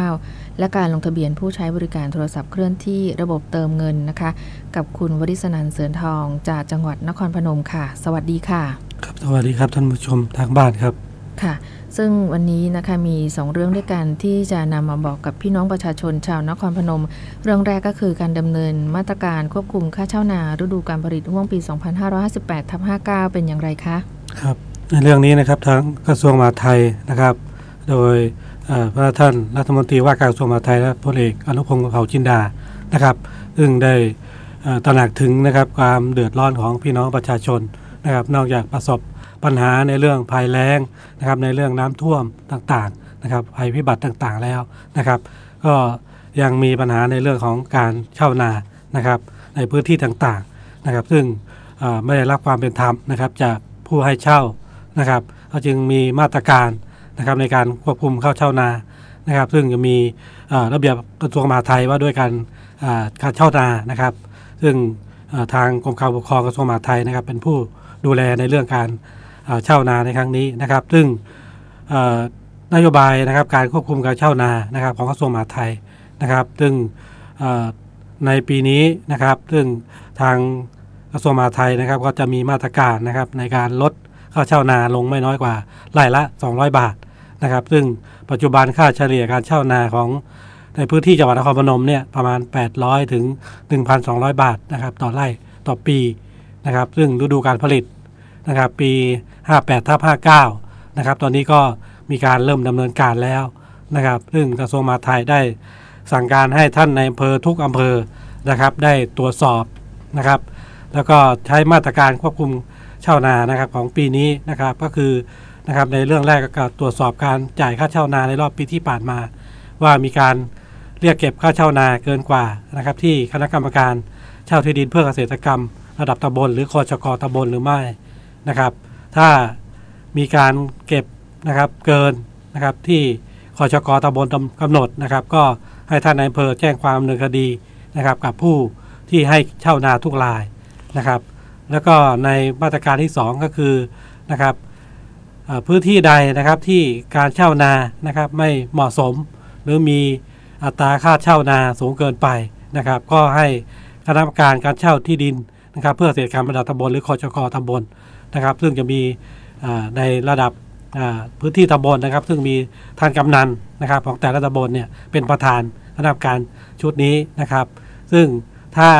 S6: 59 และการลงทะเบียนผู้ใช้บริการโทรศัพท์เคลื่อนที่ระบบเติมเงินนะคะ กับคุณวริศนันเสือนทอง จากจังหวัดนครพนมค่ะ สวัสดีค่ะ
S17: ครับ สวัสดีครับท่านผู้ชมทางบ้านครับ
S6: ค่ะ ซึ่งวันนี้นะคะมี 2 เรื่องด้วยกันที่จะนำมาบอกกับพี่น้องประชาชนชาวนครพนม เรื่องแรกก็คือการดำเนินมาตรการควบคุมค่าเช่านาฤดูการผลิตห่วงปี 2558ทับ59 เป็นอย่างไรคะ
S17: ครับในเรื่องนี้นะครับทางกระทรวงมหาดไทยนะครับ โดยพระท่านรัฐมนตรีว่าการกระทรวงมหาดไทยและพลเอกอนุพงศ์เผ่าจินดานะครับซึ่งได้ตระหนักถึงนะครับความเดือดร้อนของพี่น้องประชาชนนะครับ นอกจากประสบ ปัญหาในเรื่องภัยแล้งนะครับในเรื่องน้ำท่วมต่างๆนะครับภัยพิบัติต่างๆแล้วนะครับ ก็ยังมีปัญหาในเรื่องของการเช่านานะครับ ในพื้นที่ต่างๆนะครับ ซึ่งไม่ได้รับความเป็นธรรมนะครับจากผู้ให้เช่านะครับก็จึงมีมาตรการนะครับในการควบคุมเข้าเช่านานะครับ ซึ่งจะมีระเบียบกระทรวงมหาดไทยว่าด้วยการการเช่านานะครับ ซึ่งทางกรมการปกครองกระทรวงมหาดไทยนะครับ เป็นผู้ดูแลในเรื่องการ เช่านาในครั้งนี้นะครับ ซึ่งนโยบายนะครับการควบคุมการเช่านานะครับของกระทรวงมหาดไทยนะครับ ซึ่งในปีนี้นะครับ ซึ่งทางกระทรวงมหาดไทยนะครับ ก็จะมีมาตรการนะครับในการลดค่าเช่านาลงไม่น้อยกว่าไร่ละ 200 บาทนะครับ ซึ่งปัจจุบันค่าเฉลี่ยการเช่านาของในพื้นที่จังหวัดนครพนมเนี่ยประมาณ 800 ถึง 1,200 บาทนะครับต่อไร่ต่อปีนะครับ ซึ่งฤดูการผลิตนะครับ ปี 58ทับ59นะครับตอนนี้ก็มีการเริ่มดำเนินการแล้วนะครับซึ่งกระทรวงมหาดไทยได้สั่งการให้ท่านในอำเภอทุกอำเภอนะครับ ได้ตรวจสอบนะครับ แล้วก็ใช้มาตรการควบคุมเช่านานะครับของปีนี้นะครับก็คือนะครับในเรื่องแรกก็ตรวจสอบการจ่ายค่าเช่านาในรอบปีที่ผ่านมา ว่ามีการเรียกเก็บค่าเช่านาเกินกว่านะครับ ที่คณะกรรมการเช่าที่ดินเพื่อเกษตรกรรม ระดับตำบลหรือคอชกตำบลหรือไม่นะครับ ถ้ามีการเก็บนะครับเกินนะครับที่คอชกตำบลกำหนดนะครับ ก็ให้ท่านในอำเภอแจ้งความดำเนินคดีนะครับ กับผู้ที่ให้เช่านาทุกรายนะครับ แล้วก็ในมาตรการที่ 2 ก็คือนะครับพื้นที่ใดนะครับที่การเช่านานะครับไม่เหมาะสม หรือมีอัตราค่าเช่านาสูงเกินไปนะครับ ก็ให้คณะกรรมการการเช่าที่ดินนะครับ เพื่อเกษตรกรรมระดับตำบลหรือคอชกตำบล นะครับ ซึ่งจะมีในระดับพื้นที่ตำบลนะครับ ซึ่งมีท่านกำนันนะครับ ของแต่ละตำบลเนี่ยเป็นประธานคณะกรรมการชุดนี้นะครับ ซึ่งถ้า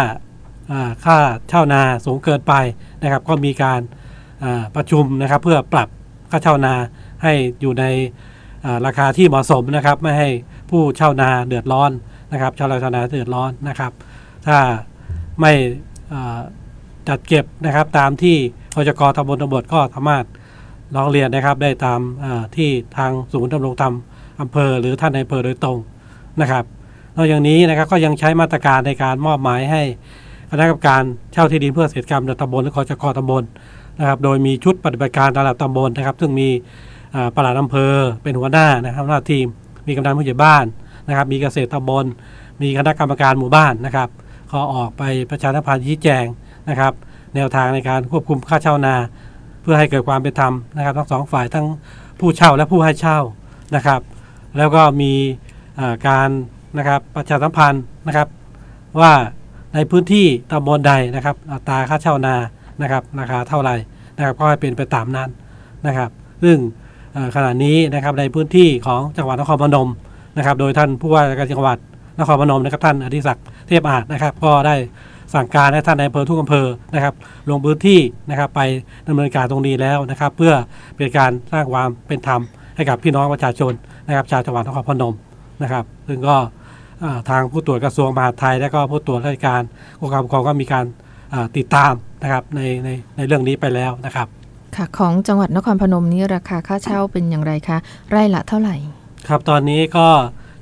S17: ค่าเช่านาสูงเกินไปนะครับ ก็มีการประชุมนะครับ เพื่อปรับค่าเช่านาให้อยู่ในราคาที่เหมาะสมนะครับ ไม่ให้ผู้เช่านาเดือดร้อนนะครับชาวนาชาวนาเดือดร้อนนะครับ ถ้าไม่ จัดเก็บนะครับตามที่พจกตำบลตำบลก็สามารถร้องเรียนนะครับได้ตามที่ทางศูนย์ดำรงธรรมอำเภอ หรือท่านในอำเภอโดยตรงนะครับนอกจากนี้นะครับก็ยังใช้มาตรการในการมอบหมายให้คณะกรรมการเช่าที่ดินเพื่อเกษตรกรรมตำบลหรือคอจกตำบลนะครับ โดยมีชุดปฏิบัติการระดับตำบลนะครับ ซึ่งมีอ่าปลัดอำเภอเป็นหัวหน้านะครับหน้าทีมมีกำนันผู้ใหญ่บ้านนะครับ มีเกษตรตำบล มีคณะกรรมการหมู่บ้านนะครับก็ออกไปประชาสัมพันธ์ชี้แจง นะครับ แนวทางในการควบคุมค่าเช่านา เพื่อให้เกิดความเป็นธรรมนะครับทั้งสองฝ่ายทั้งผู้เช่าและผู้ให้เช่านะครับ แล้วก็มีการนะครับประชาสัมพันธ์นะครับ ว่าในพื้นที่ตำบลใดนะครับอัตราค่าเช่านานะครับราคาเท่าไหร่นะครับก็ให้เป็นไปตามนั้นนะครับ ซึ่งขณะนี้นะครับในพื้นที่ของจังหวัดนครพนมนะครับ โดยท่านผู้ว่าการจังหวัดนครพนมนะครับท่านอดิศักดิ์เทพอาจนะครับ ก็ได้ สั่งการให้ท่านในอำเภอทุกอำเภอนะครับลงพื้นที่นะครับไปดำเนินการตรงนี้แล้วนะครับ เพื่อเป็นการสร้างความเป็นธรรมให้กับพี่น้องประชาชนนะครับชาวจังหวัดนครพนมนะครับ ซึ่งก็อ่าทางผู้ตรวจกระทรวงมหาดไทย และก็ผู้ตรวจราชการกรมการปกครองก็มีการอ่าติดตามนะครับในในในเรื่องนี้ไปแล้วนะครับ
S6: ค่ะของจังหวัดนครพนมนี้ราคาค่าเช่าเป็นอย่างไรคะไร่ละเท่าไหร่
S17: ครับตอนนี้ก็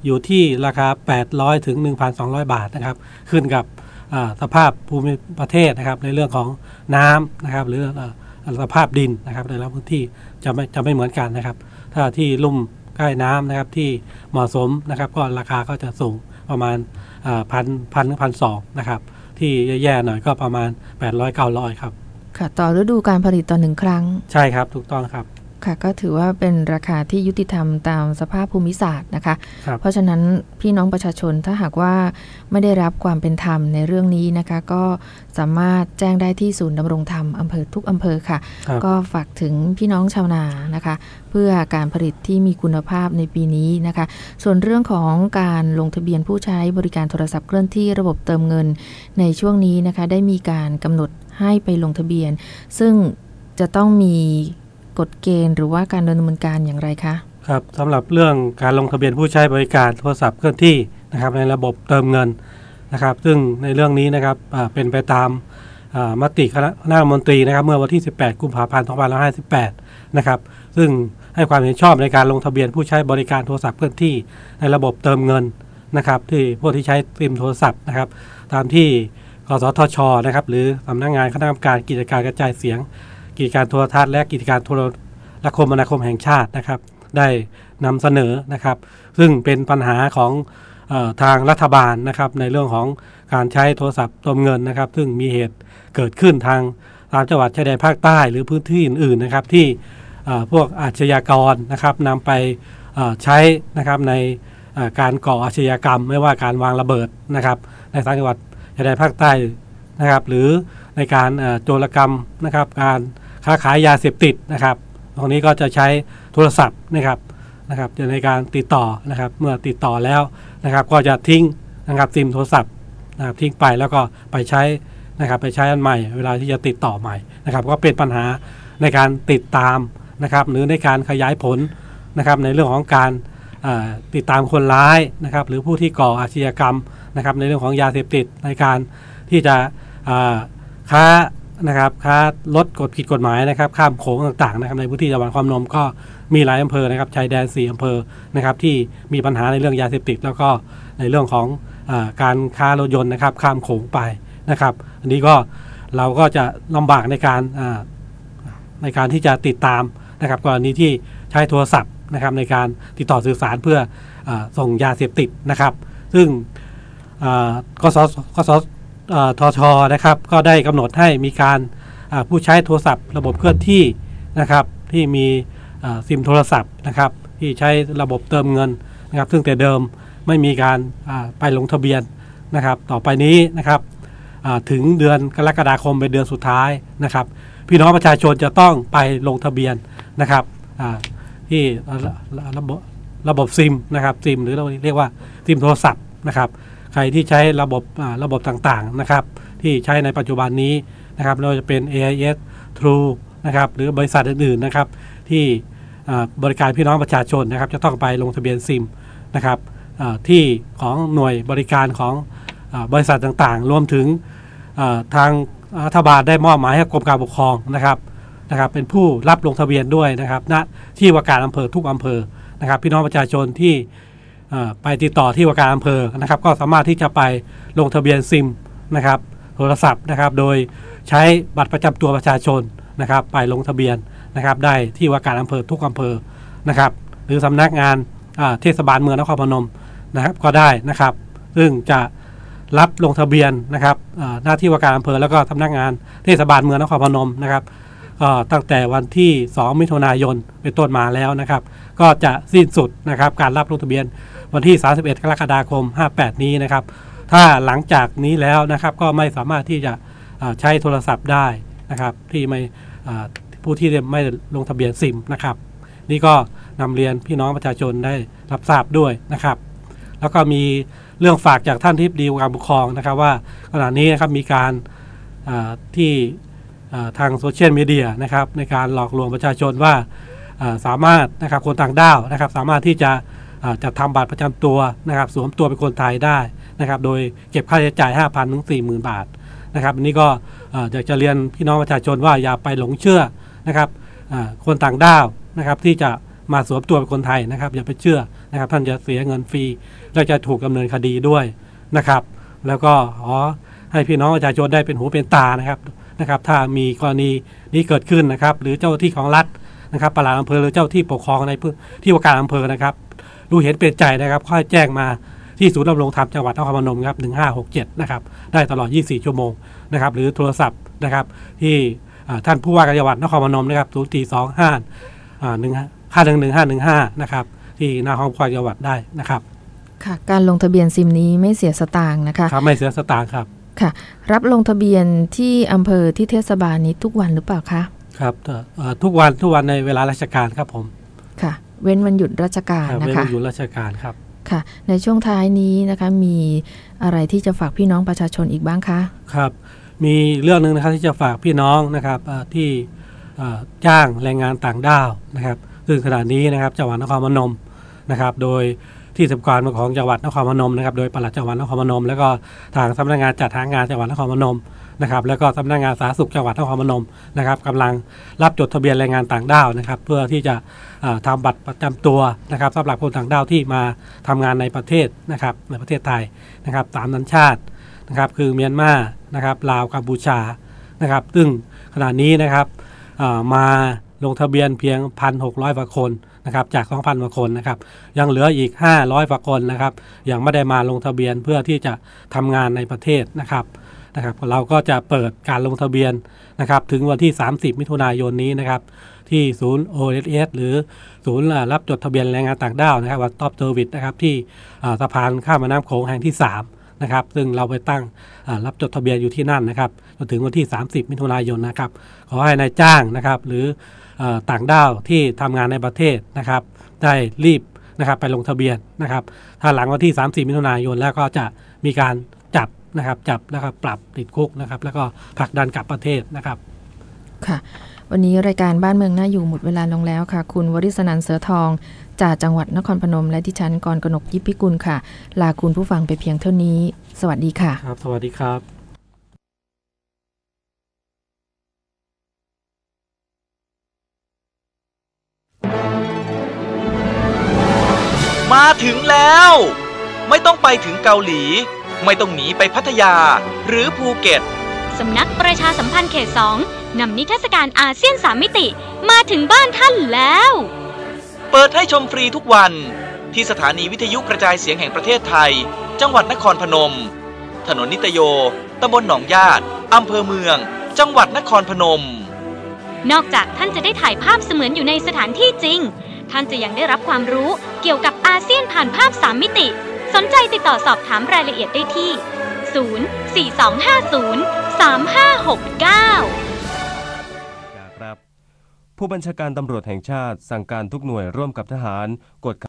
S17: อยู่ที่ราคา 800 ถึง 1,200 บาทนะครับ ขึ้นกับอ่า สภาพภูมิประเทศนะครับ ในเรื่องของน้ำนะครับ หรืออ่าสภาพดินนะครับในละพื้นที่จะไม่จะไม่เหมือนกันนะครับ ถ้าที่ลุ่มใกล้น้ำนะครับที่เหมาะสมนะครับ ก็ราคาก็จะสูงประมาณพันพันพันสองนะครับ ที่แย่ๆหน่อยก็ประมาณ 800 900 ครับ
S6: ค่ะ ต่อฤดูการผลิตต่อหนึ่งครั้ง
S17: ใช่ครับถูกต้องครับ
S6: ค่ะก็ถือว่าเป็นราคาที่ยุติธรรมตามสภาพภูมิศาสตร์นะคะ
S17: ครับ
S6: เพราะฉะนั้นพี่น้องประชาชนถ้าหากว่าไม่ได้รับความเป็นธรรมในเรื่องนี้นะคะ ก็สามารถแจ้งได้ที่ศูนย์ดำรงธรรมอำเภอทุกอำเภอค่ะ
S17: ครับ
S6: ก็ฝากถึงพี่น้องชาวนานะคะ เพื่อการผลิตที่มีคุณภาพในปีนี้นะคะ ส่วนเรื่องของการลงทะเบียนผู้ใช้บริการโทรศัพท์เคลื่อนที่ระบบเติมเงินในช่วงนี้นะคะ ได้มีการกำหนดให้ไปลงทะเบียน ซึ่งจะต้องมี กฎเกณฑ์หรือว่าการดำเนินการอย่างไรคะ
S17: ครับสำหรับเรื่องการลงทะเบียนผู้ใช้บริการโทรศัพท์เคลื่อนที่นะครับในระบบเติมเงินนะครับ ซึ่งในเรื่องนี้นะครับเป็นไปตามมติคณะรัฐมนตรีนะครับเมื่อวันที่ 18 กุมภาพันธ์ 2558 นะครับ ซึ่งให้ความเห็นชอบในการลงทะเบียนผู้ใช้บริการโทรศัพท์เคลื่อนที่ในระบบเติมเงินนะครับ ที่ผู้ที่ใช้ซิมโทรศัพท์นะครับ ตามที่กสทชนะครับ หรือสำนักงานคณะกรรมการกิจการกระจายเสียง กิจการโทรทัศน์และกิจการโทรคมนาคมแห่งชาตินะครับ ได้นำเสนอนะครับ ซึ่งเป็นปัญหาของออทางรัฐบาลนะครับในเรื่องของการใช้โทรศัพท์ติมเงินนะครับ ซึ่งมีเหตุเกิดขึ้นทางตามจังหวัดชายแดนภาคใต้หรือพื้นที่อื่นๆนะครับที่พวกอาชญากรนะครับนำไปใช้นะครับในการก่ออาชญากรรม ไม่ว่าการวางระเบิดนะครับ ในสามจังหวัดชายแดนภาคใต้นะครับ หรือในการโจรกรรมนะครับ การ ค้าขายยาเสพติดนะครับ ตรงนี้ก็จะใช้โทรศัพท์นะครับนะครับในการติดต่อนะครับ เมื่อติดต่อแล้วนะครับ ก็จะทิ้งนะครับซิมโทรศัพท์นะครับทิ้งไปแล้วก็ไปใช้นะครับ ไปใช้อันใหม่ เวลาที่จะติดต่อใหม่นะครับ ก็เป็นปัญหาในการติดตามนะครับ หรือในการขยายผลนะครับ ในเรื่องของการติดตามคนร้ายนะครับ หรือผู้ที่ก่ออาชญากรรมนะครับ ในเรื่องของยาเสพติดในการที่จะค้า นะครับค้ารถกฎผิดกฎหมายนะครับข้ามโขงต่างๆนะครับในพื้นที่จังหวัดความนมก็มีหลายอำเภอนะครับชายแดนสี่อำเภอนะครับที่มีปัญหาในเรื่องยาเสพติด แล้วก็ในเรื่องของอการค้ารถยนต์นะครับข้ามโขงไปนะครับอันนี้ก็เราก็จะลำบากในการในการที่จะติดตามนะครับกรณีที่ใช้โทรศัพท์นะครับในการติดต่อสื่อสารเพื่ออส่งยาเสพติดนะครับ ซึ่งกสกสอ่า ทชนะครับ ก็ได้กำหนดให้มีการผู้ใช้โทรศัพท์ ระบบเคลื่อนที่นะครับที่มีซิมโทรศัพท์นะครับที่ใช้ระบบเติมเงินนะครับ ซึ่งแต่เดิมไม่มีการไปลงทะเบียนนะครับ ต่อไปนี้นะครับถึงเดือนกรกฎาคมเป็นเดือนสุดท้ายนะครับ พี่น้องประชาชนจะต้องไปลงทะเบียนนะครับที่ระบบระบบซิมนะครับซิมหรือเราเรียกว่าซิมโทรศัพท์นะครับ ใครที่ใช้ระบบอ่าระบบต่างๆนะครับที่ใช้ในปัจจุบันนี้นะครับไม่ว่าจะเป็น AIS True นะครับหรือบริษัทอื่นๆนะครับที่บริการพี่น้องประชาชนนะครับจะต้องไปลงทะเบียนซิมนะครับที่ของหน่วยบริการของอบริษัทต่างๆ รวมถึงทางรัฐบาลได้มอบหมายให้กรมการปกครองนะครับนะครับ เป็นผู้รับลงทะเบียนด้วยนะครับณที่ว่าการอำเภอทุกอำเภอนะครับ พี่น้องประชาชนที่ ไปติดต่อที่ว่าการอำเภอนะครับ ก็สามารถที่จะไปลงทะเบียนซิมนะครับ โทรศัพท์นะครับ โดยใช้บัตรประจำตัวประชาชนนะครับ ไปลงทะเบียนนะครับ ได้ที่ว่าการอำเภอทุกอำเภอนะครับ หรือสำนักงานเทศบาลเมืองนครพนมนะครับ ก็ได้นะครับ ซึ่งจะรับลงทะเบียนนะครับหน้าที่ว่าการอำเภอแล้วก็สำนักงานเทศบาลเมืองนครพนมนะครับตั้งแต่วันที่ 2 มิถุนายนเป็นต้นมาแล้วนะครับ ก็จะสิ้นสุดนะครับการรับลงทะเบียน วันที่ 31 กรกฎาคม 58 นี้นะครับ ถ้าหลังจากนี้แล้วนะครับก็ไม่สามารถที่จะใช้โทรศัพท์ได้นะครับ ที่ไม่ผู้ที่ไม่ลงทะเบียนซิมนะครับ นี่ก็นำเรียนพี่น้องประชาชนได้รับทราบด้วยนะครับ แล้วก็มีเรื่องฝากจากท่านที่ดีการปกครองนะครับ ว่าขณะนี้นะครับมีการที่ทางโซเชียลมีเดียนะครับในการหลอกลวงประชาชนว่าสามารถนะครับคนต่างด้าวนะครับ สามารถที่จะ จัดทำบัตรประจำตัวนะครับสวมตัวเป็นคนไทยได้นะครับโดยเก็บค่าใช้จ่าย 5,000ถึง40,000 บาทนะครับอันนี้ก็อยากจะเรียนพี่น้องประชาชนว่าอย่าไปหลงเชื่อนะครับคนต่างด้าวนะครับที่จะมาสวมตัวเป็นคนไทยนะครับ อย่าไปเชื่อนะครับ ท่านจะเสียเงินฟรีและจะถูกดำเนินคดีด้วยนะครับ แล้วก็ขอให้พี่น้องประชาชนได้เป็นหูเป็นตานะครับนะครับ ถ้ามีกรณีนี้เกิดขึ้นนะครับ หรือเจ้าที่ของรัฐนะครับปลัดอำเภอหรือเจ้าที่ปกครองในพื้นที่ว่าการอำเภอนะครับ รู้เห็นเป็นใจนะครับค่อยแจ้งมาที่ศูนย์ดำรงธรรมจังหวัดนครพนมครับ1567นะครับได้ตลอด 24 ชั่วโมงนะครับหรือโทรศัพท์นะครับที่อ่าท่านผู้ว่าการจังหวัดนครพนมนะครับ0 4 2 5หนึ่งห้าหนึ่งหนึ่งห้าหนึ่งห้านะครับที่หน้าห้องควายจังหวัดได้นะครับ
S6: ค่ะการลงทะเบียนซิมนี้ไม่เสียสตางค์นะคะ
S17: ครับไม่เสียสตางค์ครับ
S6: ค่ะ รับลงทะเบียนที่อำเภอที่เทศบาลนี้ทุกวันหรือเปล่าคะ
S17: ครับเอ่อทุกวันทุกวันในเวลาราชการครับผม
S6: ค่ะ เว้นวันหยุดราชการ
S17: ครับ
S6: นะ
S17: เว้น
S6: คะ
S17: วันหยุดราชการครับ
S6: ค่ะ ในช่วงท้ายนี้นะคะมีอะไรที่จะฝากพี่น้องประชาชนอีกบ้างคะ
S17: ครับ มีเรื่องหนึ่งนะครับที่จะฝากพี่น้องนะครับเอ่อที่เอ่อจ้างแรงงานต่างด้าวนะครับซึ่งขณะนี้นะครับจังหวัดนครพนมนะครับ โดยที่ทำการของจังหวัดนครพนมนะครับ โดยปลัดจังหวัดนครพนม แล้วก็ทางสำนักงานจัดหางานจังหวัดนครพนม นะครับแล้วก็สำนักงานสาธารณสุขจังหวัดนครพนมนะครับกำลังรับจดทะเบียนแรงงานต่างด้าวนะครับเพื่อที่จะเอ่อทำบัตรประจำตัวนะครับสำหรับคนต่างด้าวที่มาทำงานในประเทศนะครับในประเทศไทยนะครับตามนันชาตินะครับคือเมียนมานะครับลาวกัมพูชานะครับซึ่งขณะนี้นะครับมาลงทะเบียนเพียง 1,600กว่าคนนะครับจาก 2,000กว่าคนนะครับยังเหลืออีก 500กว่าคนนะครับยังไม่ได้มาลงทะเบียนเพื่อที่จะทำงานในประเทศนะครับ นะครับเราก็จะเปิดการลงทะเบียนนะครับถึงวันที่ 30 มิถุนายนนี้นะครับที่ศูนย์ OSS หรือศูนย์รับจดทะเบียนแรงงานต่างด้าวนะครับ One Stop Service นะครับที่สะพานข้ามแม่น้ำโขงแห่งที่ 3 นะครับ ซึ่งเราไปตั้งรับจดทะเบียนอยู่ที่นั่นนะครับจนถึงวันที่ 30 มิถุนายนนะครับ ขอให้นายจ้างนะครับ หรืออต่างด้าวที่ทำงานในประเทศนะครับ ได้รีบนะครับไปลงทะเบียนนะครับ ถ้าหลังวันที่ 30 มิถุนายนแล้วก็จะมีการ นะครับ จับแล้วก็ปรับติดคุกนะครับ แล้วก็ผลักดันกลับประเทศนะครับ
S6: ค่ะ วันนี้รายการบ้านเมืองน่าอยู่หมดเวลาลงแล้วค่ะ คุณวริศนันท์เสือทอง จากจังหวัดนครพนม และดิฉันกรกนกยิปพิกุลค่ะ ลาคุณผู้ฟังไปเพียงเท่านี้ สวัสดีค่ะ
S17: ครับ สวัสดีครับ
S18: มาถึงแล้ว ไม่ต้องไปถึงเกาหลี ไม่ต้องหนีไปพัทยา หรือภูเก็ต
S3: สำนักประชาสัมพันธ์เขต2นำนิทรรศการอาเซียนสามมิติมาถึงบ้านท่านแล้ว
S18: เปิดให้ชมฟรีทุกวัน ที่สถานีวิทยุกระจายเสียงแห่งประเทศไทย จังหวัดนครพนม ถนนนิตโยตำบลหนองญาติอำเภอเมือง จังหวัดนครพนม
S3: นอกจากท่านจะได้ถ่ายภาพเสมือนอยู่ในสถานที่จริง ท่านจะยังได้รับความรู้เกี่ยวกับอาเซียนผ่านภาพ3มิติ สนใจติดต่อสอบถามรายละเอียดได้ที่ 04250 3569
S19: ครับ ผู้บัญชาการตำรวจแห่งชาติสั่งการทุกหน่วยร่วมกับทหารกด